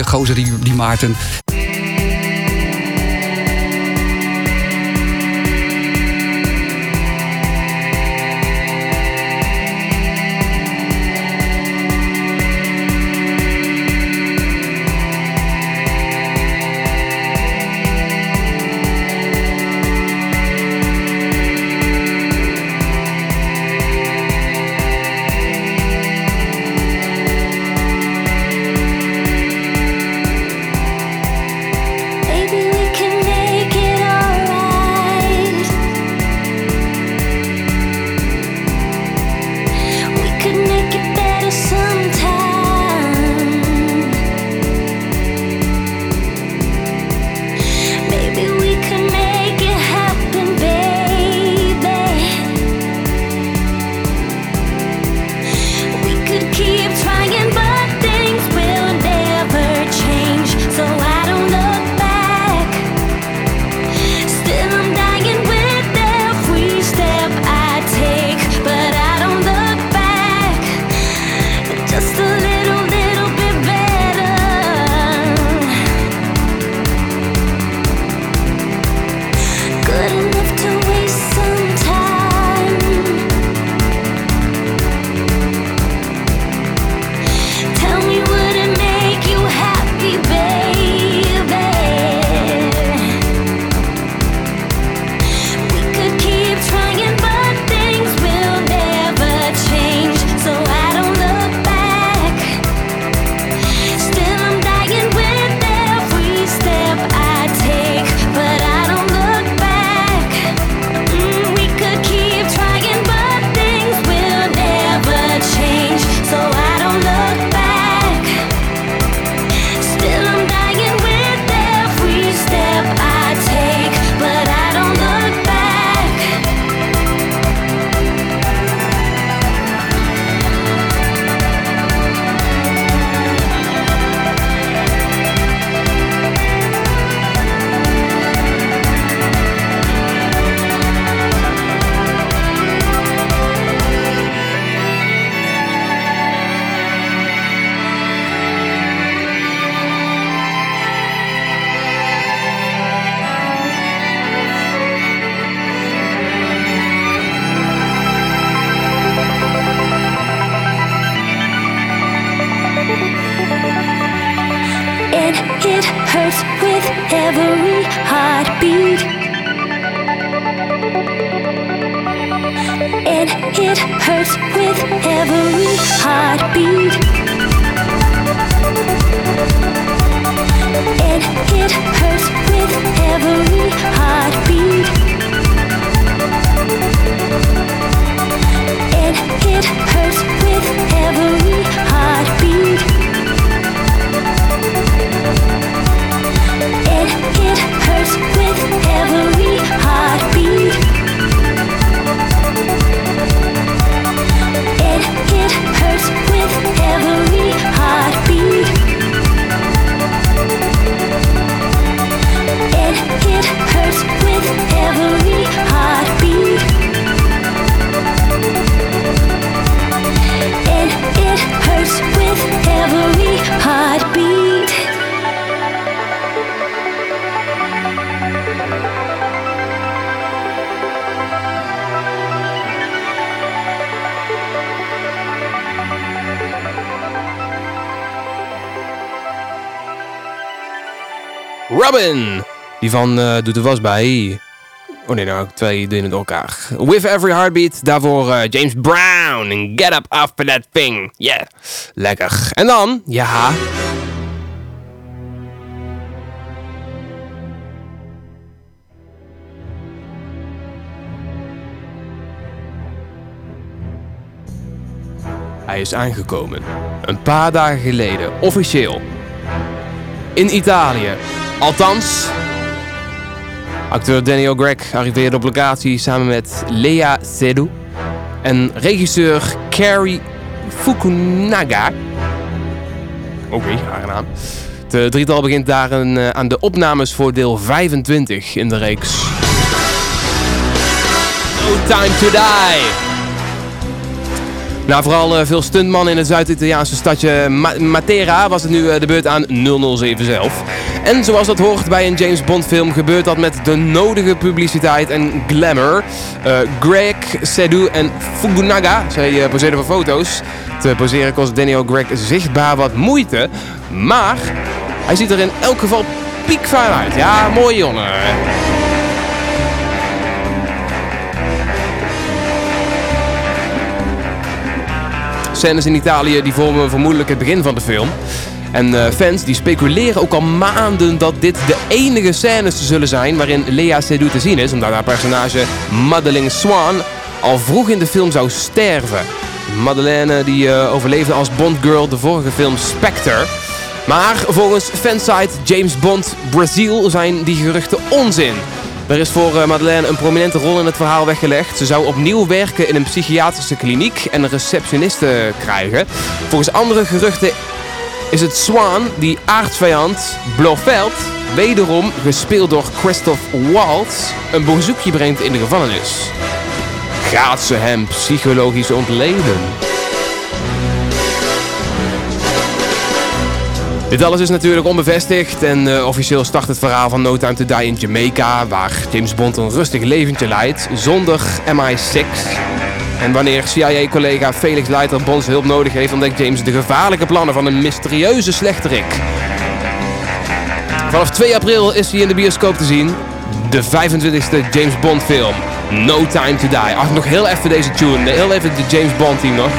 gozer, die, die Maarten. Doet de Was bij. Oh nee, nou, twee dingen door elkaar. With Every Heartbeat, daarvoor eh, James Brown. En Get Up After That Thing. Yeah, lekker. En dan, ja... Hij is aangekomen. Een paar dagen geleden, officieel. In Italië. Althans, acteur Daniel Gregg arriveerde op locatie samen met Lea Seydoux en regisseur Carrie Fukunaga. Oké, haar naam. Het drietal begint daar een, eh, aan de opnames voor deel 25 in de reeks. No Time to Die. Na vooral eh, veel stuntmannen in het Zuid-Italiaanse stadje Ma- Matera was het nu eh, de beurt aan 007 zelf. En zoals dat hoort bij een James Bond film gebeurt dat met de nodige publiciteit en glamour. Eh, Greg, Seydoux en Fukunaga, zij eh, poseerden voor foto's. Te poseren kost Daniel Greg zichtbaar wat moeite, maar hij ziet er in elk geval piekfijn uit. Ja, mooi jongen. Scènes in Italië die vormen vermoedelijk het begin van de film. En eh, fans die speculeren ook al maanden dat dit de enige scènes zullen zijn waarin Lea Seydoux te zien is, omdat haar personage Madeleine Swan al vroeg in de film zou sterven. Madeleine die eh, overleefde als Bond-girl de vorige film Spectre. Maar volgens fansite James Bond Brazil zijn die geruchten onzin. Er is voor eh, Madeleine een prominente rol in het verhaal weggelegd. Ze zou opnieuw werken in een psychiatrische kliniek en een receptioniste krijgen. Volgens andere geruchten is het Swan die aardsvijand Blofeld, wederom gespeeld door Christoph Waltz, een bezoekje brengt in de gevangenis. Gaat ze hem psychologisch ontleden? Dit alles is natuurlijk onbevestigd en eh, officieel start het verhaal van No Time to Die in Jamaica, waar James Bond een rustig leventje leidt zonder MI6. En wanneer CIA-collega Felix Leiter Bonds hulp nodig heeft, ontdekt James de gevaarlijke plannen van een mysterieuze slechterik. Vanaf 2 april is hij in de bioscoop te zien. De 25e James Bond film. No Time to Die. Ach, nog heel even deze tune. Heel even de James Bond team nog.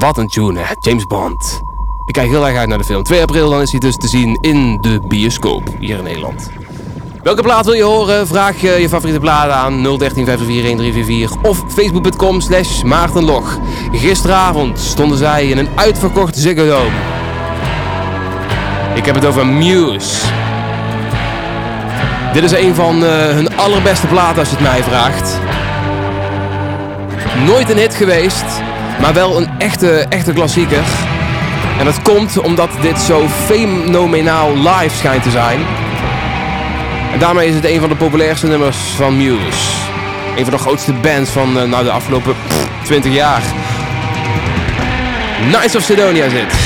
Wat een tune, hè? James Bond. Ik kijk heel erg uit naar de film. 2 april dan is hij dus te zien in de bioscoop hier in Nederland. Welke plaat wil je horen? Vraag je je favoriete plaat aan 013 504 of facebook.com slash maartenlog. Gisteravond stonden zij in een uitverkocht Ziggo Dome. Ik heb het over Muse. Dit is een van eh, hun allerbeste platen als je het mij vraagt. Nooit een hit geweest, maar wel een echte, echte klassieker. En dat komt omdat dit zo fenomenaal live schijnt te zijn. En daarmee is het een van de populairste nummers van Muse. Een van de grootste bands van eh, nou, de afgelopen pff, 20 jaar. Knights of Sidonia zit.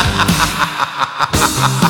ha ha ha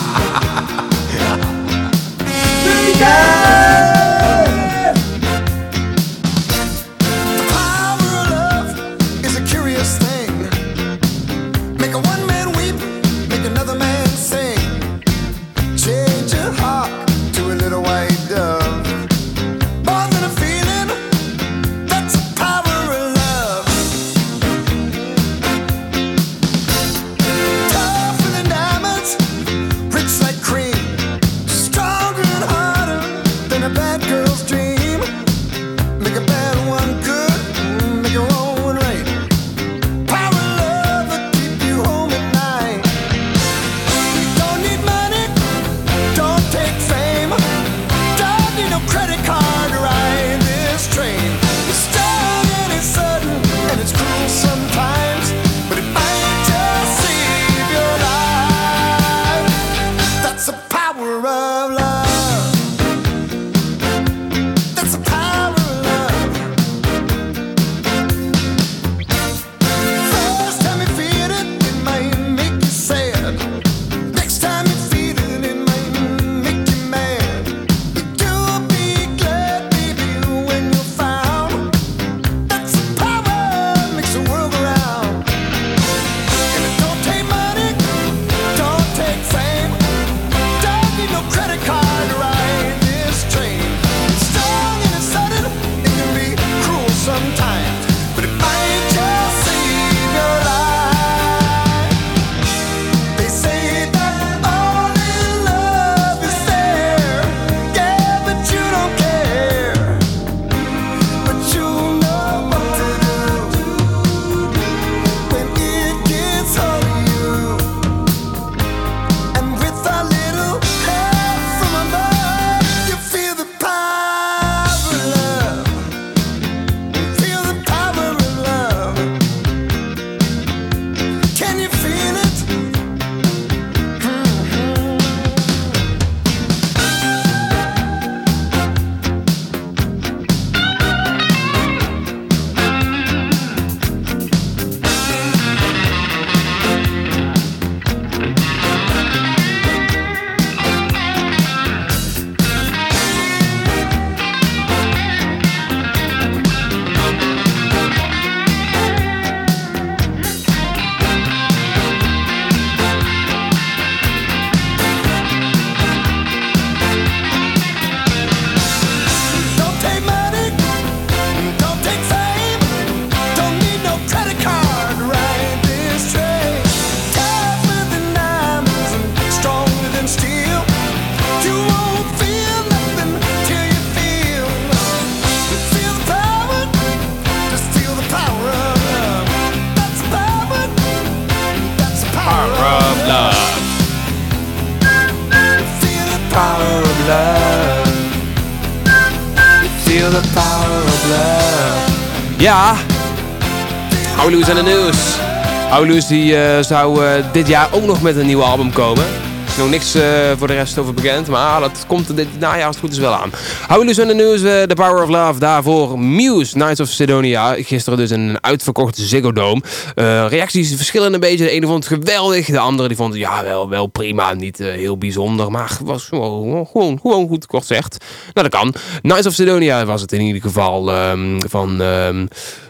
Howloos die eh, zou eh, dit jaar ook nog met een nieuw album komen. Er is nog niks eh, voor de rest over bekend, maar dat komt dit najaar als het goed is wel aan. Howloos en de nieuws, eh, The Power of Love. Daarvoor Muse, Knights of Sidonia. Gisteren dus een uitverkocht Ziggo Dome. Eh, reacties verschillen een beetje. De ene vond het geweldig, de andere die vond het ja, wel, wel prima. Niet eh, heel bijzonder, maar was gewoon, gewoon, goed kort zegt. Nou, dat kan. Knights of Sidonia was het in ieder geval ehm, van... eh,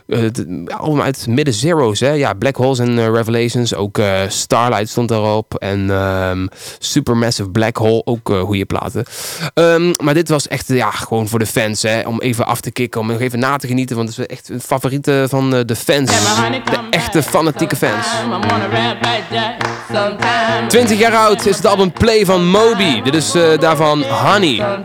het uit midden zeros, hè? Ja, Black Holes en Revelations. Ook Starlight stond daarop. En ehm, Supermassive Black Hole, ook goede platen. Maar dit was echt, ja, gewoon voor de fans, hè? Om even af te kicken, om nog even na te genieten. Want het is echt een favoriete van eh, de fans. De echte fanatieke fans. 20 jaar oud is het album Play van Moby. Dit is eh, daarvan Honey.